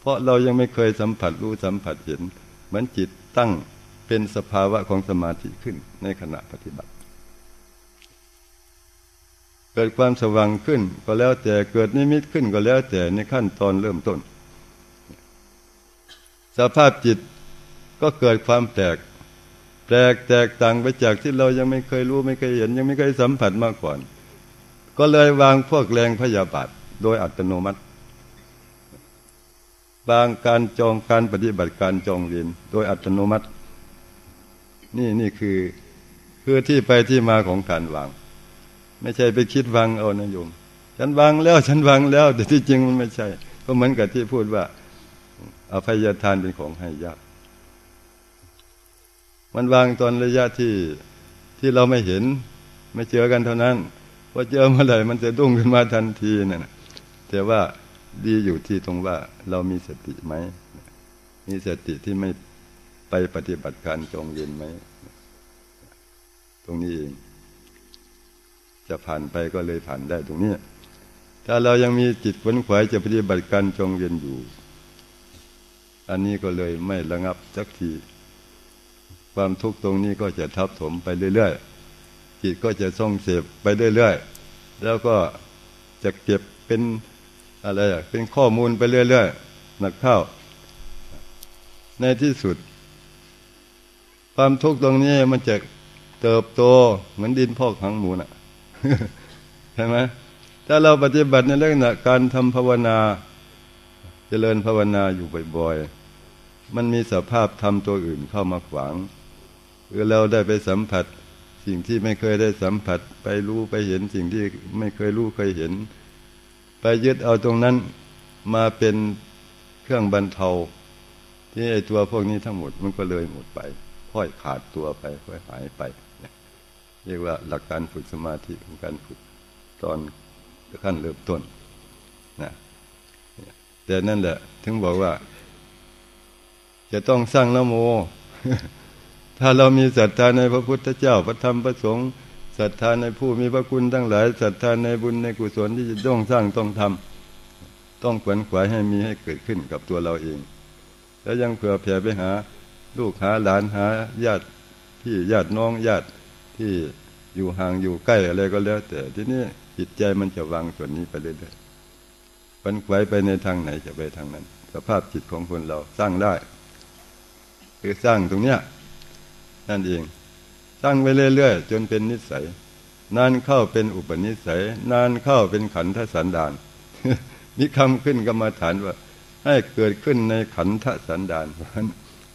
เพราะเรายังไม่เคยสัมผัสรู้สัมผัสเห็น เหมือนจิตตั้งเป็นสภาวะของสมาธิขึ้นในขณะปฏิบัติ เกิดความสว่างขึ้นก็แล้วแต่เกิดนิมิตขึ้นก็แล้วแต่ในขั้นตอนเริ่มต้น สภาพจิตก็เกิดความแตกแปลกแตกต่างไปจากที่เรายังไม่เคยรู้ไม่เคยเห็น ยังไม่เคยสัมผัสมาก่อน ก็เลยวางพวกแรงพยาบาทโดยอัตโนมัติ บางการจองการปฏิบัติการจองเรียนโดยอัตโนมัติ นี่นี่คือคือที่ไปที่มาของการวาง ไม่ใช่ไปคิดวางเอานะโยมฉันวางแล้วฉันวางแล้ว แต่ที่จริงมันไม่ใช่ ก็เหมือนกับที่พูดว่าอภัยทานเป็นของให้ยาก มันวางตอนระยะที่ที่เราไม่เห็น ไม่เจอกันเท่านั้น พอเจอเมื่อไหร่มันจะดุ้งขึ้นมาทันทีนั่นแต่ว่าดีอยู่ที่ตรงว่าเรามีสติไหม มีสติที่ไม่ไปปฏิบัติการจงเย็นไหม ตรงนี้เองจะผ่านไปก็เลยผ่านได้ตรงนี้ ถ้าเรายังมีจิตขวนขวายจะปฏิบัติการจงเย็นอยู่ อันนี้ก็เลยไม่ระงับสักที ความทุกข์ตรงนี้ก็จะทับถมไปเรื่อยๆ จิตก็จะส่งเสพไปเรื่อยๆ แล้วก็จะเก็บเป็นอะไรเป็นข้อมูลไปเรื่อยๆ หนักเข้า ในที่สุด ความทุกข์ตรงนี้มันจะเติบโตเหมือนดินพอกหังหมูน่ะใช่ไหมถ้าเราปฏิบัติในเรื่องนะการทำภาวนาเจริญภาวนาอยู่บ่อยๆ มันมีสภาพธรรมตัวอื่นเข้ามาขวางหรือเราได้ไปสัมผัส สิ่งที่ไม่เคยได้สัมผัส ไปรู้ไปเห็นสิ่งที่ไม่เคยรู้เคยเห็น ไปยึดเอาตรงนั้นมาเป็นเครื่องบรรเทา ที่ไอตัวพวกนี้ทั้งหมดมันก็เลยหมดไปค่อยขาดตัวไปค่อยหายไป เรียกว่าหลักการฝึกสมาธิของการฝึกตอนขั้นเริ่มต้นนะแต่นั่นแหละ ถึงบอกว่า จะต้องสร้างนโม ถ้าเรามีศรัทธาในพระพุทธเจ้าพระธรรมพระสงฆ์ศรัทธาในผู้มีพระคุณทั้งหลายศรัทธาในบุญในกุศลที่จะต้องสร้างต้องทำต้องขวนขวายให้มีให้เกิดขึ้นกับตัวเราเอง แล้วยังเผื่อแผ่ไปหา ลูกหาหลานหาญาติที่ญาติน้องญาติที่อยู่ห่างอยู่ใกล้อะไรก็แล้ว แต่ที่นี้จิตใจมันจะวางส่วนนี้ไปเรื่อยๆปันขวายไปในทางไหนจะไปทางนั้น สภาพจิตของคนเราสร้างได้ คือสร้างตรงเนี้ย นั่นเอง ตั้งไว้เรื่อยๆจนเป็นนิสัยนานเข้าเป็นอุปนิสัย นานเข้าเป็นขันธสันดานมีคำขึ้นกรรมาฐานว่า ให้เกิดขึ้นในขันธสันดาน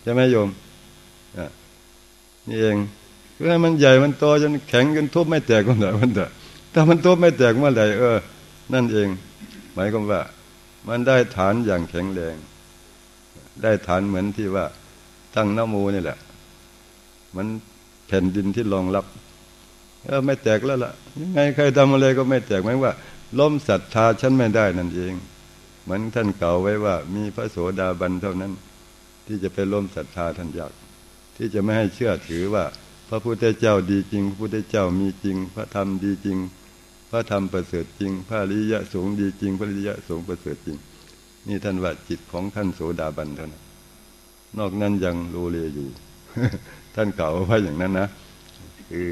จะไหมโยมนี่เองเพื่อให้มันใหญ่มันโตจนแข็งจนทุบไม่แตกก็ได้มันเถอะถ้ามันทุบไม่แตกเมื่อไหร่เออ นั่นเอง หมายความว่า มันได้ฐานอย่างแข็งแรง ได้ฐานเหมือนที่ว่าตั้งนโมนี่แหละ มันแผ่นดินที่รองรับเออไม่แตกแล้วล่ะ ยังไงใครทำอะไรก็ไม่แตกหมายว่า ล้มศรัทธาฉันไม่ได้นั่นเองเหมือนท่านเก่าไว้ว่า มีพระโสดาบันเท่านั้น ที่จะไปล้มศรัทธาท่านอยากที่จะไม่ให้เชื่อถือว่า พระพุทธเจ้าดีจริง พระพุทธเจ้ามีจริง พระธรรมดีจริง พระธรรมประเสริฐจริง พระริยะสงดีจริง พระริยะสงประเสริฐจริง นี่ท่านว่าจิตของท่านโสดาบันเท่านั้น นอกนั้นยังโลเลอยู่ ท่านเก่าไว้อย่างนั้นนะคือ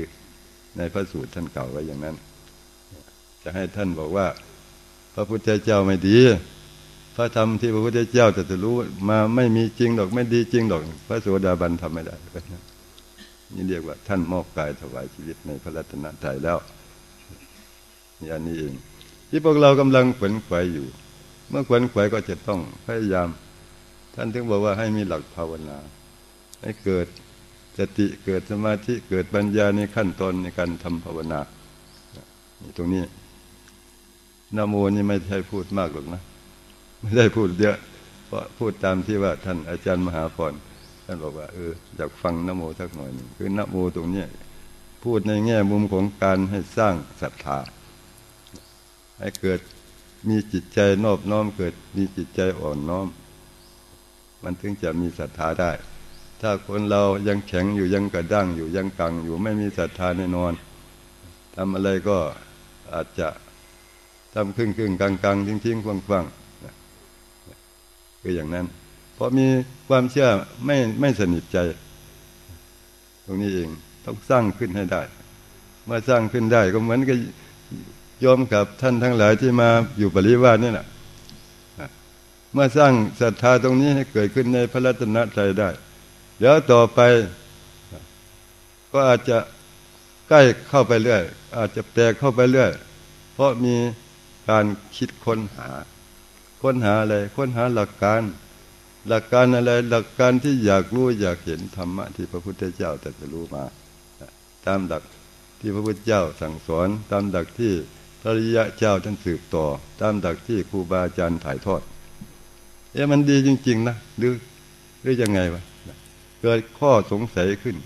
ในพระสูตรท่านเก่าไว้อย่างนั้น จะให้ท่านบอกว่า พระพุทธเจ้าไม่ดี พระธรรมที่พระพุทธเจ้าจะจะรู้มาไม่มีจริงหรอกไม่ดีจริงหรอก พระโสดาบันทำไม่ได้นี่เรียกว่า ท่านมอบกายถวายชีวิตในพระรัตนตรัยแล้วนี่อันนี้เอง ที่พวกเรากำลังขวนขวายอยู่ เมื่อขวนขวายก็จะต้องพยายาม ท่านถึงบอกว่าให้มีหลักภาวนา ให้เกิด สติเกิดสมาธิเกิดปัญญาในขั้นตอนในการทำภาวนาตรงนี้นโมนี่ไม่ใช่พูดมากหรอกนะ ไม่ได้พูดเยอะเพราะพูดตามที่ว่าท่านอาจารย์มหาพรท่านบอกว่าเอออยากฟังนโมสักหน่อยนึงคือนโมตรงนี้พูดในแง่มุมของการให้สร้างศรัทธาให้เกิดมีจิตใจนอบน้อมเกิดมีจิตใจอ่อนน้อม มันถึงจะมีศรัทธาได้ ถ้าคนเรายังแข็งอยู่ยังกระด้างอยู่ยังกังอยู่ไม่มีศรัทธาแน่นอนทำอะไรก็อาจจะทำครึ่งครึ่งกลางกลางทิ้งทิ้งควงควงคืออย่างนั้น เพราะมีความเชื่อไม่ไม่สนิทใจ ตรงนี้เองต้องสร้างขึ้นให้ได้ เมื่อสร้างขึ้นได้ก็เหมือนกับยอมกับท่านทั้งหลายที่มาอยู่ปริวาสนี่แหละเมื่อสร้างศรัทธาตรงนี้ให้เกิดขึ้นในพระรัตนตรัยได้ แล้วต่อไป ก็อาจจะใกล้เข้าไปเรื่อย อาจจะแตกเข้าไปเรื่อย เพราะมีการคิดค้นหา ค้นหาอะไร ค้นหาหลักการ หลักการอะไร หลักการที่อยากรู้อยากเห็นธรรมะที่พระพุทธเจ้าแต่จะรู้มา ตามหลักที่พระพุทธเจ้าสั่งสอน ตามหลักที่พระริยะเจ้าท่านสืบต่อ ตามหลักที่ครูบาอาจารย์ถ่ายทอด เอ๊ะมันดีจริง ๆ นะ หรือหรือยังไงวะ เกิดข้อสงสัยขึ้น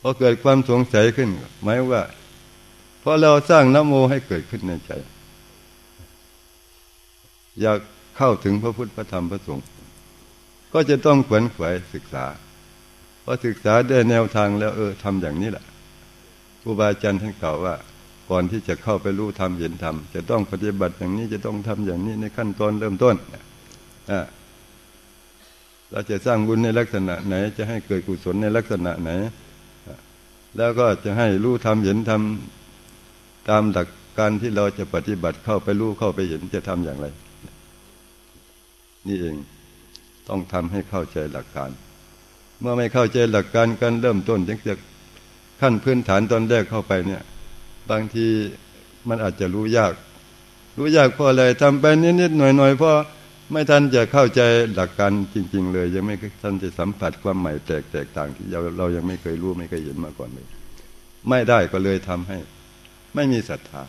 พอเกิดความสงสัยขึ้น หมายว่าพอเราสร้างนโมให้เกิดขึ้นในใจ อยากเข้าถึงพระพุทธพระธรรมพระสงฆ์ก็จะต้องขวนขวายศึกษาพอศึกษาได้แนวทางแล้วเออทำอย่างนี้แหละครูบาอาจารย์ท่านกล่าวว่า ก่อนที่จะเข้าไปรู้ธรรมเห็นธรรมจะต้องปฏิบัติอย่างนี้จะต้องทำอย่างนี้ในขั้นตอนเริ่มต้นอ่า เราจะสร้างบุญในลักษณะไหน จะให้เกิดกุศลในลักษณะไหน แล้วก็จะให้รู้ทำเห็นทำตามหลักการที่เราจะปฏิบัติเข้าไปรู้เข้าไปเห็นจะทำอย่างไร นี่เองต้องทำให้เข้าใจหลักการ เมื่อไม่เข้าใจหลักการการเริ่มต้นจึงจะขั้นพื้นฐานตอนแรกเข้าไปเนี่ย บางทีมันอาจจะรู้ยาก รู้ยากเพราะอะไรทำไปนิดๆหน่อยๆเพราะ ไม่ทันจะเข้าใจหลักการจริง ๆ เลย ยังไม่ทันจะสัมผัสความใหม่แตกแตกต่างที่เราเรายังไม่เคยรู้ไม่เคยเห็นมาก่อนเลย ไม่ได้ก็เลยทำให้ ไม่มีศรัทธา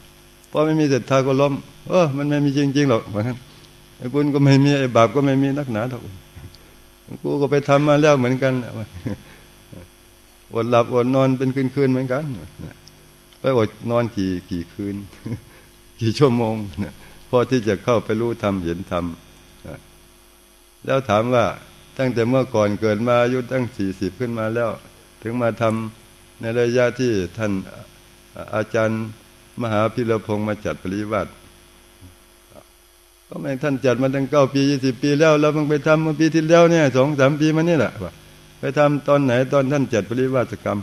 พอไม่มีศรัทธาก็ล้ม เออ มันไม่มีจริงๆหรอกเหมือนกันไอ้บุญก็ไม่มีไอ้บาปก็ไม่มีนักหนาหรอกกูก็ไปทำมาแล้วเหมือนกันอดหลับอดนอนเป็นคืนๆเหมือนกันไปอดนอนกี่กี่คืน กี่ชั่วโมงพอที่จะเข้าไปรู้ทำเห็นทำ แล้วถามว่าตั้งแต่เมื่อก่อนเกิดมาอายุตั้งสี่สิบขึ้นมาแล้ว ถึงมาทำในระยะที่ท่านอาจารย์มหาพิรพงศ์มาจัดปริวัติก็ไม่ท่านจัดมาตั้งเก้าปียี่สิบปีแล้วเราเพิ่งไปทำเมื่อปีที่แล้วเนี่ยสองสามปีมานี่แหละไปทำตอนไหนตอนท่านจัดปริวัติกรรม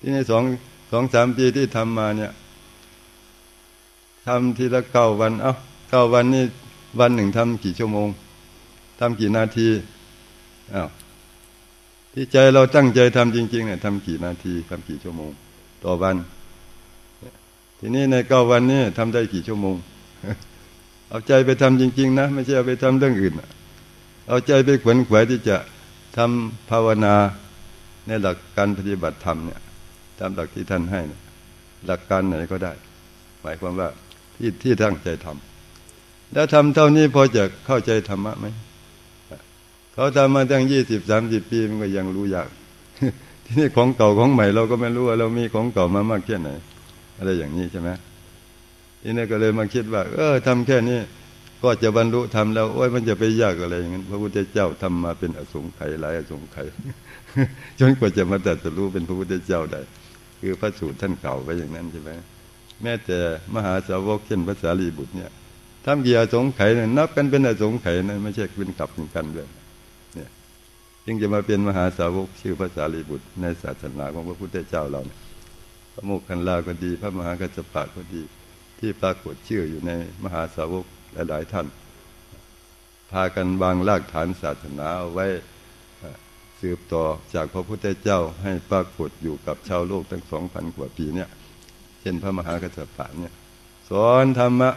ที่ในสองสองสามปีที่ทำมาเนี่ยทำทีละเก้าวันเอา้า ก้าวันนี่วันหนึ่งทำกี่ชั่วโมงทำกี่นาทีอ้าวที่ใจเราตั้งใจทำจริงๆเนี่ยทำกี่นาทีทำกี่ชั่วโมง ต่อวัน ทีนี้ในเก้าวันนี้ทำได้กี่ชั่วโมง เอาใจไปทำจริง ๆ นะ ไม่ใช่เอาไปทำเรื่องอื่นเอาใจไปขวนขวายที่จะทำภาวนาในหลักการปฏิบัติธรรมเนี่ยตามหลักที่ท่านให้ หลักการไหนก็ได้ หมายความว่าที่ที่ตั้งใจทำ แล้วทำเท่านี้พอจะเข้าใจธรรมะไหมเขาทำมาตั้งยี่สิบสามสิบปีมันก็ยังรู้อยาก ที่นี่ของเก่าของใหม่ เราก็ไม่รู้ว่าเรามีของเก่ามามากแค่ไหน อะไรอย่างนี้ใช่ไหมทีนี้ก็เลยมาคิดว่า เออทำแค่นี้ก็จะบรรลุทำแล้วโอ้ยมันจะไปยากอะไรอย่างนั้นพระพุทธเจ้าทำมาเป็นอสงไขยหลายอสงไขยจนกว่าจะมาตัดสู้เป็นพระพุทธเจ้าได้ คือพระสูตรท่านเก่าไปอย่างนั้นใช่ไหมแม้แต่มหาสาวกเช่นพระสารีบุตรเนี่ย ทำเกียรสงไขยนับกันเป็นอสงไขยนะไม่ใช่เป็นกลับเป็นกันเลยเนี่ยจึงจะมาเป็นมหาสาวกชื่อพระสารีบุตร ในศาสนาของพระพุทธเจ้าเราพระโมกขันลาก็ดี พระมหากัจจปะก็ดี ที่ปรากฏชื่ออยู่ในมหาสาวกหลายๆท่าน พากันวางรากฐานศาสนาเอาไว้สืบต่อจากพระพุทธเจ้าให้ปรากฏอยู่กับชาวโลกตั้งสองพันกว่าปีเนี่ย เช่นพระมหากัสปะเนี่ย สอนธรรมะ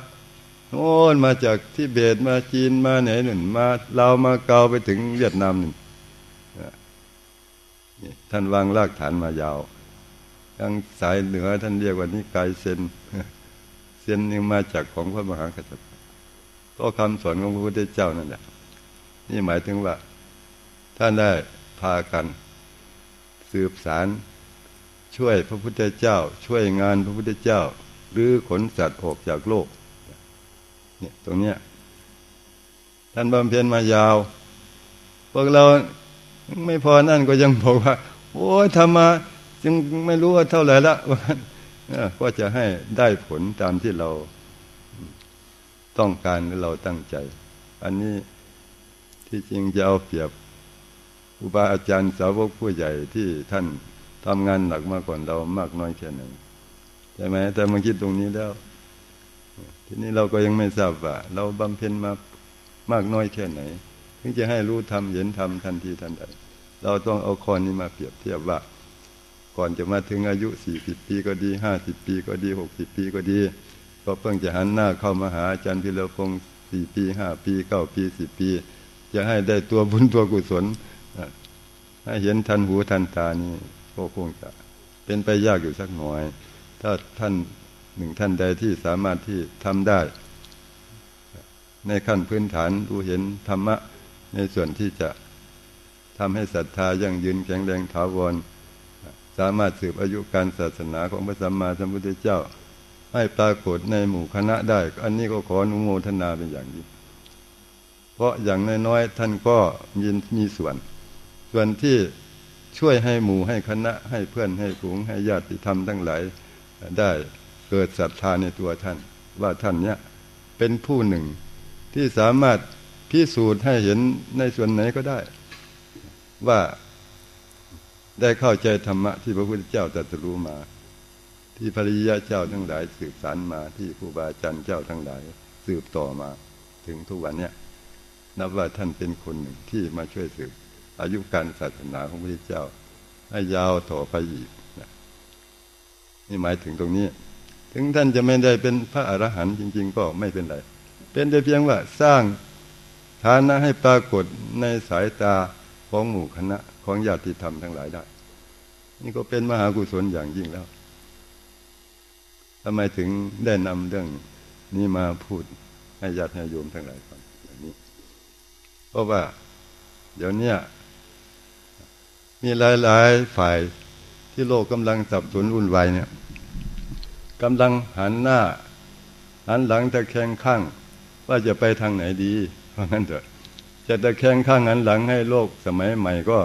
โน่นมาจากที่เบตมาจีนมาไหนหนึ่งมาเรามาเกาไปถึงเวียดนามหนึ่งท่านวางรากฐานมายาวทางสายเหนือท่านเรียกว่านิกายเซนเซนนึงมาจากของพระมหากัสปะก็คำสอนของพระพุทธเจ้านั่นแหละนี่หมายถึงว่า ท่านได้พากันสืบสารช่วยพระพุทธเจ้า ช่วยงานพระพุทธเจ้าหรือขนสัตว์ออกจากโลก เนี่ยตรงเนี้ยท่านบำเพ็ญมายาว พวกเราไม่พอนั่นก็ยังบอกว่า โอ้ยทำมาจึงไม่รู้ว่าเท่าไหร่ละก็จะให้ได้ผลตามที่เราต้องการหรือเราตั้งใจ อันนี้ที่จริงจะเอาเปรียบอุบาอาจารย์สาวกผู้ใหญ่ที่ท่านทำงานหนักมาก่อนเรามากน้อยแค่ไหนใช่ไหมแต่มาคิดตรงนี้แล้ว ทีนี้เราก็ยังไม่ทราบว่า เราบำเพ็ญมามากน้อยแค่ไหนถึงจะให้รู้ทำเห็นทำทันทีทันใด เราต้องเอาคอนนี้มาเปรียบเทียบว่า ก่อนจะมาถึงอายุสี่สิบปีก็ดีห้าสิบปีก็ดีหกสิบปีก็ดี ก็เพิ่งจะหันหน้าเข้ามาหาอาจารย์พิเลพงศ์สี่ปีห้าปีเก้าปีสิบปี จะให้ได้ตัวบุญตัวกุศลให้เห็นทันหูทันตานี่ก็คงจะเป็นไปยากอยู่สักหน่อย ถ้าท่าน หนึ่งท่านใดที่สามารถที่ทำได้ ในขั้นพื้นฐานดูเห็นธรรมะ ในส่วนที่จะทำให้ศรัทธายั่งยืนแข็งแรงถาวร สามารถสืบอายุการศาสนาของพระสัมมาสัมพุทธเจ้า ให้ปรากฏในหมู่คณะได้ อันนี้ก็ขออนุโมทนาเป็นอย่างยิ่งเพราะอย่างน้อยๆท่านก็มีมีส่วน ส่วนที่ช่วยให้หมู่ให้คณะให้เพื่อนให้ฝูงให้ญาติธรรมทั้งหลายได้ เกิดศรัทธาในตัวท่าน ว่าท่านเนี้ยเป็นผู้หนึ่งที่สามารถพิสูจน์ให้เห็นในส่วนไหนก็ได้ ว่าได้เข้าใจธรรมะที่พระพุทธเจ้าตรัสรู้มา ที่ภริยะเจ้าทั้งหลาย สืบสานมาที่ครูบาอาจารย์เจ้าทั้งหลาย สืบต่อมา ถึงทุกวันเนี้ยนับว่าท่านเป็นคนหนึ่งที่มาช่วยสืบ อายุการศาสนาของพระพุทธเจ้า ให้ยาวต่อไปอีกนี่หมายถึงตรงนี้ ถึงท่านจะไม่ได้เป็นพระอรหันต์จริง ๆ ก็ไม่เป็นไร เป็นแต่เพียงว่าสร้างฐานะให้ปรากฏในสายตาของหมู่คณะของญาติธรรมทั้งหลายได้ นี่ก็เป็นมหากุศลอย่างยิ่งแล้วทำไมถึงได้นำเรื่องนี้มาพูดให้ญาติโยมทั้งหลายฟังแบบนี้ เพราะว่า เดี๋ยวนี้มีหลาย ๆ ฝ่ายที่โลกกำลังสับสนวุ่นวายเนี่ย กำลังหันหน้า หันหลังตะแคงข้าง ว่าจะไปทางไหนดีเพราะงั้นเถอะจะตะแคงข้างหันหลังให้โลกสมัยใหม่ก็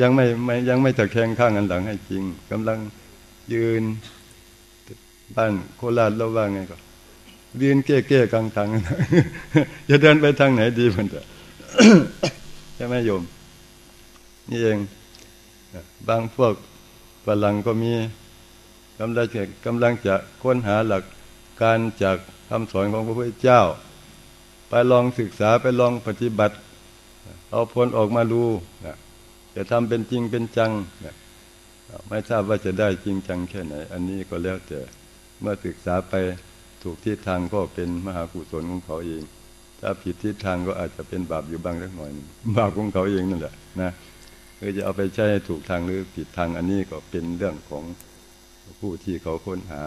ยังไม่ไม่ยังไม่ตะแคงข้างหันหลังให้จริงกำลังยืนบ้านโคราชแล้วว่าไงก็ยืนเก้เก้กลางทางจะเดินไปทางไหนดีมันเถอะใช่ไหมโยม นี่เอง บางพวกฝรั่งก็มี กำลังจะกำลังจะค้นหาหลักการจากคำสอนของพระพุทธเจ้า ไปลองศึกษาไปลองปฏิบัติ เอาผลออกมาดูจะทำเป็นจริงเป็นจังไม่ทราบว่าจะได้จริงจังแค่ไหน อันนี้ก็แล้วแต่เมื่อศึกษาไปถูกทิศทางก็เป็นมหากุศลของเขาเอง ถ้าผิดทิศทางก็อาจจะเป็นบาปอยู่บ้างเล็กหน่อยบาปของเขาเองนั่นแหละนะคือจะเอาไปใช้ถูกทางหรือผิดทางอันนี้ก็เป็นเรื่องของ ผู้ที่เขาค้นหา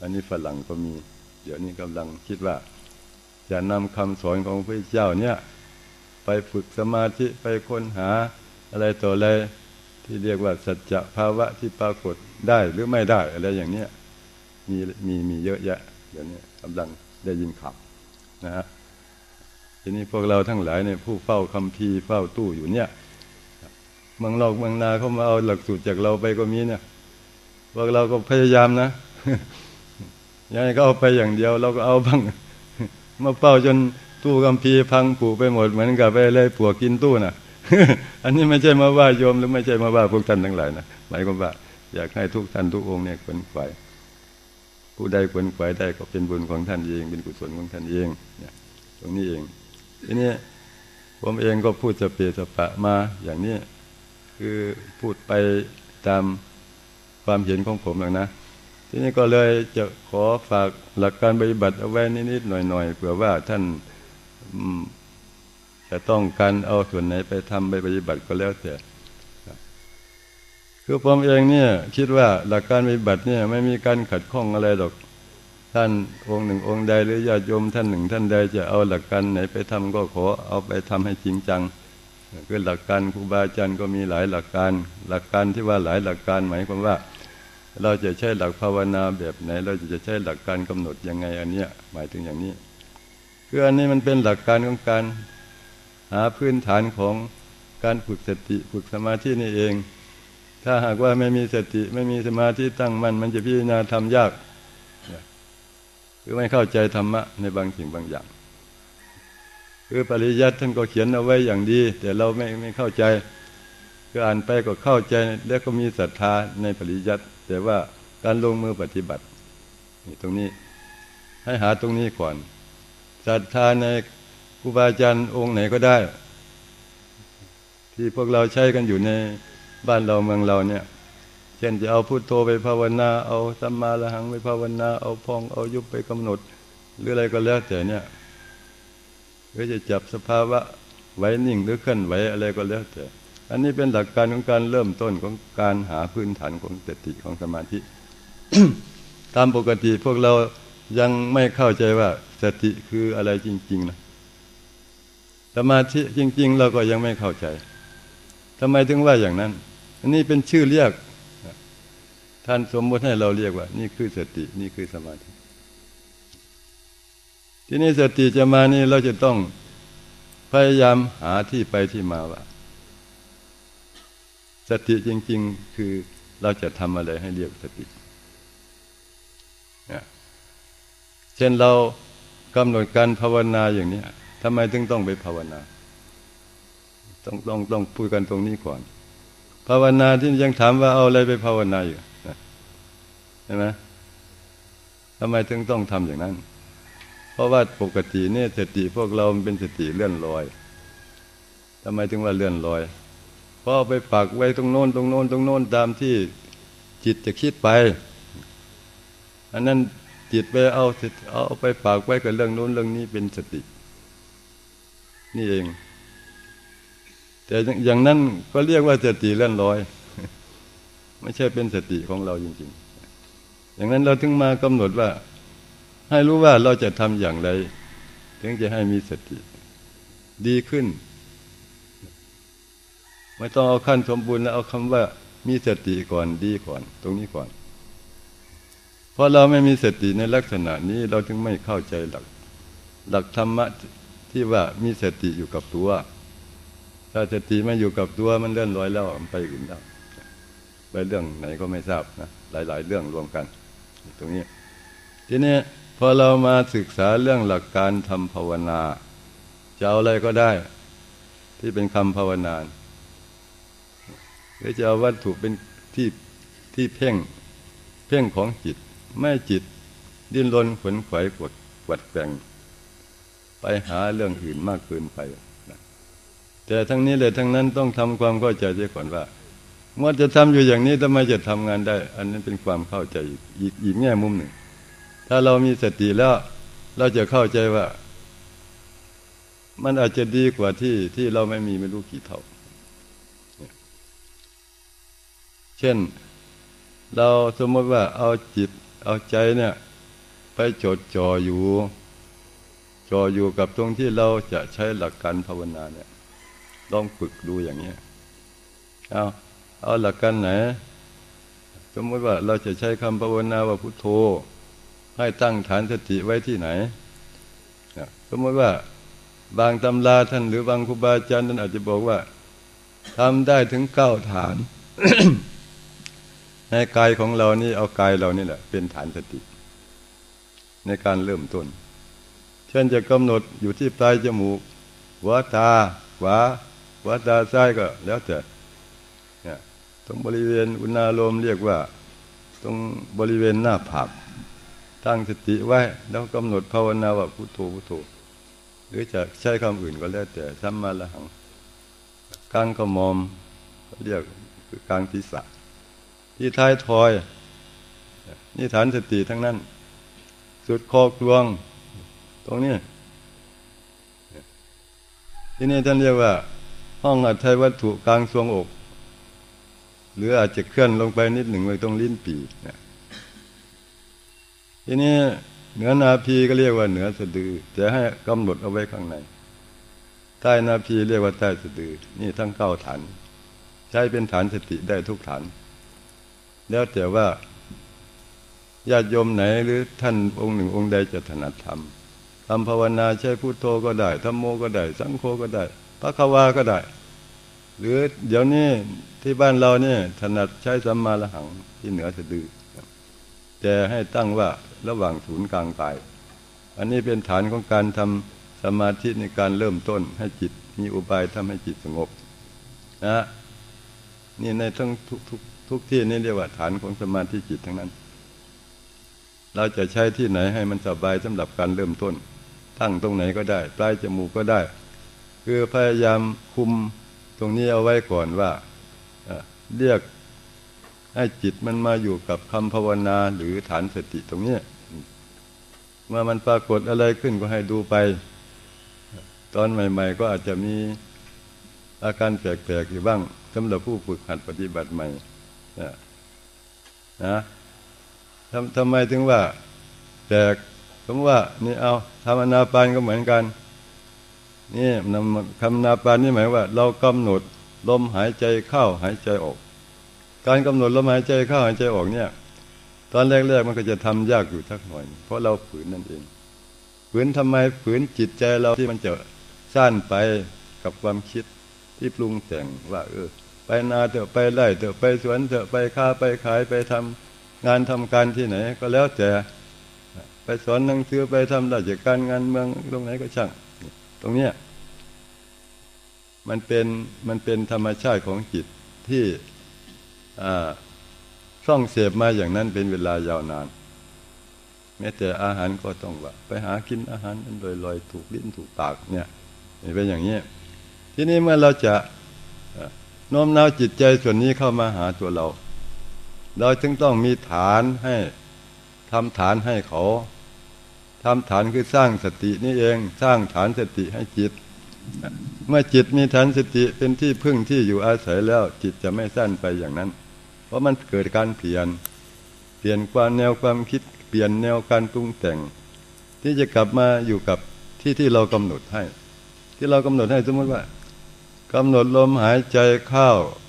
อันนี้ฝรั่งก็มี เดี๋ยวนี้กำลังคิดว่า จะนำคำสอนของพระเจ้าเนี่ย ไปฝึกสมาธิไปค้นหาอะไรต่ออะไรที่เรียกว่าสัจจะภาวะที่ปรากฏได้หรือไม่ได้อะไรอย่างเนี้ยมีมีมีเยอะแยะ เดี๋ยวนี้กำลังได้ยินข่าวนะฮะทีนี้พวกเราทั้งหลายเนี่ยผู้เฝ้าคำพีเฝ้าตู้อยู่เนี่ยเมืองนอกเมืองนาเขามาเอาหลักสูตรจากเราไปก็มีเนี่ย พวกเราก็พยายามนะยังไงก็เอาไปอย่างเดียว เราก็เอาบ้าง มาเฝ้าจนตู้คำพีพังผุไปหมดเหมือนกับไปเลยปวกกินตู้น่ะ อันนี้ไม่ใช่มาว่าโยมหรือไม่ใช่มาว่าพวกท่านทั้งหลายนะหมายความว่า อยากให้ทุกท่านทุกองค์เนี่ยขวนขวายผู้ใดขวนขวายได้ก็เป็นบุญของท่านเองเป็นกุศลของท่านเองเนี่ยตรงนี้เองทีนี้ผมเองก็พูดสเปสปะมาอย่างนี้คือพูดไปตาม ความเห็นของผมแล้วนะ ทีนี้ก็เลยจะขอฝากหลักการปฏิบัติเอาไว้นิดๆหน่อยๆเผื่อว่าท่านจะต้องการเอาส่วนไหนไปทำไปปฏิบัติก็แล้วแต่คือผมเองเนี่ยคิดว่าหลักการปฏิบัติเนี่ยไม่มีการขัดข้องอะไรหรอก ท่านองค์หนึ่งองค์ใดหรือญาติโยมท่านหนึ่งท่านใดจะเอาหลักการไหนไปทำก็ขอเอาไปทำให้จริงจังคือหลักการครูบาอาจารย์ก็มีหลายหลักการ หลักการที่ว่าหลายหลักการหมายความว่า เราจะใช้หลักภาวนาแบบไหน เราจะใช้หลักการกำหนดยังไงอันเนี้ยหมายถึงอย่างนี้คืออันนี้มันเป็นหลักการของการหาพื้นฐานของการฝึกสติฝึกสมาธินี่เอง ถ้าหากว่าไม่มีสติไม่มีสมาธิตั้งมัน่นมันจะพิจารณาทำยากคือไม่เข้าใจธรรมะในบางสิ่งบางอย่าง คือปริยัติท่านก็เขียนเอาไว้อย่างดี แต่เราไม่ไม่เข้าใจ คืออ่านไปก็เข้าใจแล้วก็มีศรัทธาในปริยัติ แต่ว่าการลงมือปฏิบัติตรงนี้ให้หาตรงนี้ก่อนศรัทธาในครูบาอาจารย์องค์ไหนก็ได้ ที่พวกเราใช้กันอยู่ในบ้านเราเมืองเราเนี่ย เช่นจะเอาพุโทโธไปภาวนา เอาสัมมาละหังไปภาวนา เอาพองเอายุบไปกำหนด หรืออะไรก็แล้วแต่เนี่ยหรือจะจับสภาวะไว้นิ่งหรือเคลื่อนไหวอะไรก็แล้วแต่ อันนี้เป็นหลักการของการเริ่มต้นของการหาพื้นฐานของสติของสมาธิ ตามปกติพวกเรายังไม่เข้าใจว่าสติคืออะไรจริง ๆนะสมาธิจริง ๆ เราก็ยังไม่เข้าใจทำไมถึงว่าอย่างนั้น อันนี้เป็นชื่อเรียก ท่านสมมติให้เราเรียกว่า นี่คือสติ นี่คือสมาธิ ที่นี้สติจะมานี่เราจะต้องพยายามหาที่ไปที่มาว่า สติจริง ๆ คือเราจะทำอะไรให้เรียกสติเช่นเรากำหนดการภาวนาอย่างนี้ทำไมถึงต้องไปภาวนา ต้องต้องต้องพูดกันตรงนี้ก่อน ภาวนาที่ยังถามว่าเอาอะไรไปภาวนาอยู่ใช่ไหมทำไมถึงต้องทำอย่างนั้น เพราะว่าปกติเนี่ยสติพวกเราเป็นสติเลื่อนลอยทำไมถึงว่าเลื่อนลอย พราะไปปักไว้ตรงโน้นตรงโน้นตรงโน้นตามที่จิตจะคิดไป อันนั้นจิตไปเอาเอาไปฝากไว้กับเรื่องโน้นเรื่องนี้เป็นสติ นี่เอง แต่อย่างนั้นก็เรียกว่าสติเลื่อนลอย ไม่ใช่เป็นสติของเราจริง ๆ อย่างนั้นเราถึงมากำหนดว่า ให้รู้ว่าเราจะทำอย่างไร ถึงจะให้มีสติ ดีขึ้น ไม่ต้องเอาขั้นสมบูรณ์แล้วเอาคำว่ามีสติก่อนดีก่อน ตรงนี้ก่อน เพราะเราไม่มีสติในลักษณะนี้เราจึงไม่เข้าใจหลัก หลักธรรมะที่ว่ามีสติอยู่กับตัว ถ้าสติไม่อยู่กับตัวมันเลื่อนลอยแล้วไปอื่นแล้วไปเรื่องไหนก็ไม่ทราบนะหลาย ๆ เรื่องรวมกัน ตรงนี้ ทีนี้พอเรามาศึกษาเรื่องหลักการทำภาวนา จะเอาอะไรก็ได้ ที่เป็นคำภาวนา หรือจะเอาวัตถุเป็นที่ที่เพ่งเพ่งของจิต ไม่จิต ดิ้นรนขวนขวายกดกวัดแกงไปหาเรื่องอื่นมากเกินไปแต่ทั้งนี้เลยทั้งนั้นต้องทำความเข้าใจเสียก่อนว่าเมื่อจะทำอยู่อย่างนี้ทำไมจะทำงานได้ อันนั้นเป็นความเข้าใจอีกอีกแง่มุมหนึ่ง ถ้าเรามีสติแล้ว เราจะเข้าใจว่า มันอาจจะดีกว่าที่ที่เราไม่มีไม่รู้กี่เท่า เช่น เราสมมติว่าเอาจิตเอาใจเนี่ย ไปจดจ่ออยู่จ่ออยู่กับตรงที่เราจะใช้หลักการภาวนาเนี่ยลองฝึกดูอย่างนี้เอาเอาหลักการไหน สมมติว่าเราจะใช้คำภาวนาว่าพุทโธ ให้ตั้งฐานสติไว้ที่ไหนสมมติว่าบางตำราท่านหรือบางครูบาอาจารย์ท่านอาจจะบอกว่าทำได้ถึงเก้าฐาน ในกายของเรานี่เอากายเรานี่แหละ เป็นฐานสติ ในการเริ่มต้น เช่นจะกำหนดอยู่ที่ปลายจมูกหัวตาขวาหัวตาซ้ายก็แล้วแต่เนี่ยตรงบริเวณอุณาโลมเรียกว่า ตรงบริเวณหน้าผากตั้งสติไว้แล้วกำหนดภาวนาว่าพุทโธพุทโธหรือจะใช้คำอื่นก็แล้วแต่สัมมาละหังกลางขมอมเรียกคือกลางทิศะ ที่ท้ายทอย นี่ฐานสติทั้งนั้น สุดคอกลวง ตรงนี้ ที่นี่ท่านเรียกว่า ห้องอัฐวัตถุกลางทรวงอก หรืออาจจะเคลื่อนลงไปนิดหนึ่งไว้ตรงลิ้นปีเนี่ยทีนี้เหนือนาพีก็เรียกว่าเหนือสะดือแต่ให้กำหนดเอาไว้ข้างใน ใต้นาพีเรียกว่าใต้สะดือ นี่ทั้งเก้าฐาน ใช้เป็นฐานสติได้ทุกฐาน แล้วแต่ว่าญาติโยมไหนหรือท่านองค์หนึ่งองค์ใดจะถนัดทำทำภาวนาใช้พุโทโธก็ได้ธรรมโมก็ได้ สังโฆก็ได้พระควาก็ได้ หรือเดี๋ยวนี้ที่บ้านเราเนี่ยถนัดใช้สัมมาละหังที่เหนือสะดือแต่ให้ตั้งว่าระหว่างศูนย์กลางกาย อันนี้เป็นฐานของการทำสมาธิในการเริ่มต้นให้จิตมีอุบายทำให้จิตสงบนะนี่ในทั้งทุก ทุกที่นี่เรียกว่าฐานของสมาธิจิตทั้งนั้น เราจะใช้ที่ไหนให้มันสบายสำหรับการเริ่มต้น ตั้งตรงไหนก็ได้ ปลายจมูกก็ได้ คือพยายามคุมตรงนี้เอาไว้ก่อนว่าเรียกให้จิตมันมาอยู่กับคำภาวนาหรือฐานสติตรงนี้เมื่อมันปรากฏอะไรขึ้นก็ให้ดูไป ตอนใหม่ ๆ ก็อาจจะมีอาการแปลกๆอยู่บ้างสำหรับผู้ฝึกหัดปฏิบัติใหม่ นะทำทำไมถึงว่าแปลกสมว่านี่เอาทำอนาปานก็เหมือนกัน นี่คำนาปานนี่หมายว่า เรากำหนดลมหายใจเข้าหายใจออก การกำหนดลมหายใจเข้าหายใจออกเนี่ย ตอนแรกๆมันก็จะทำยากอยู่ทักหน่อย เพราะเราฝืนนั่นเอง ฝืนทำไมฝืนจิตใจเราที่มันจะสั้นไปกับความคิดที่ปรุงแต่งว่าเออ ไปนาเถอะไปไร่เถอะไปสวนเถอะไปค้าไปขายไปทำงานทำการที่ไหน ก็แล้วแต่ไปสอนหนังสือไปทำราชการงานเมืองตรงไหนก็ช่าง ตรงเนี้ยมันเป็นมันเป็นธรรมชาติของจิตที่ช่องเสพมาอย่างนั้นเป็นเวลายาวนาน แม้แต่อาหารก็ต้องว่า ไปหากินอาหารมันลอยๆ ถูกลิ้นถูกปากเนี่ยเป็นอย่างนี้ ทีนี้เมื่อเราจะ โน้มน้าวจิตใจส่วนนี้เข้ามาหาตัวเรา เราจึงต้องมีฐานให้ทำฐานให้เขาทำฐานคือสร้างสตินี่เอง สร้างฐานสติให้จิต เมื่อจิตมีฐานสติเป็นที่พึ่งที่อยู่อาศัยแล้ว จิตจะไม่สั้นไปอย่างนั้น เพราะมันเกิดการเปลี่ยน เปลี่ยนความแนวความคิด เปลี่ยนแนวการปรุงแต่ง ที่จะกลับมาอยู่กับที่ที่เรากำหนดให้ ที่เรากำหนดให้สมมติว่า กำหนดลมหายใจเข้า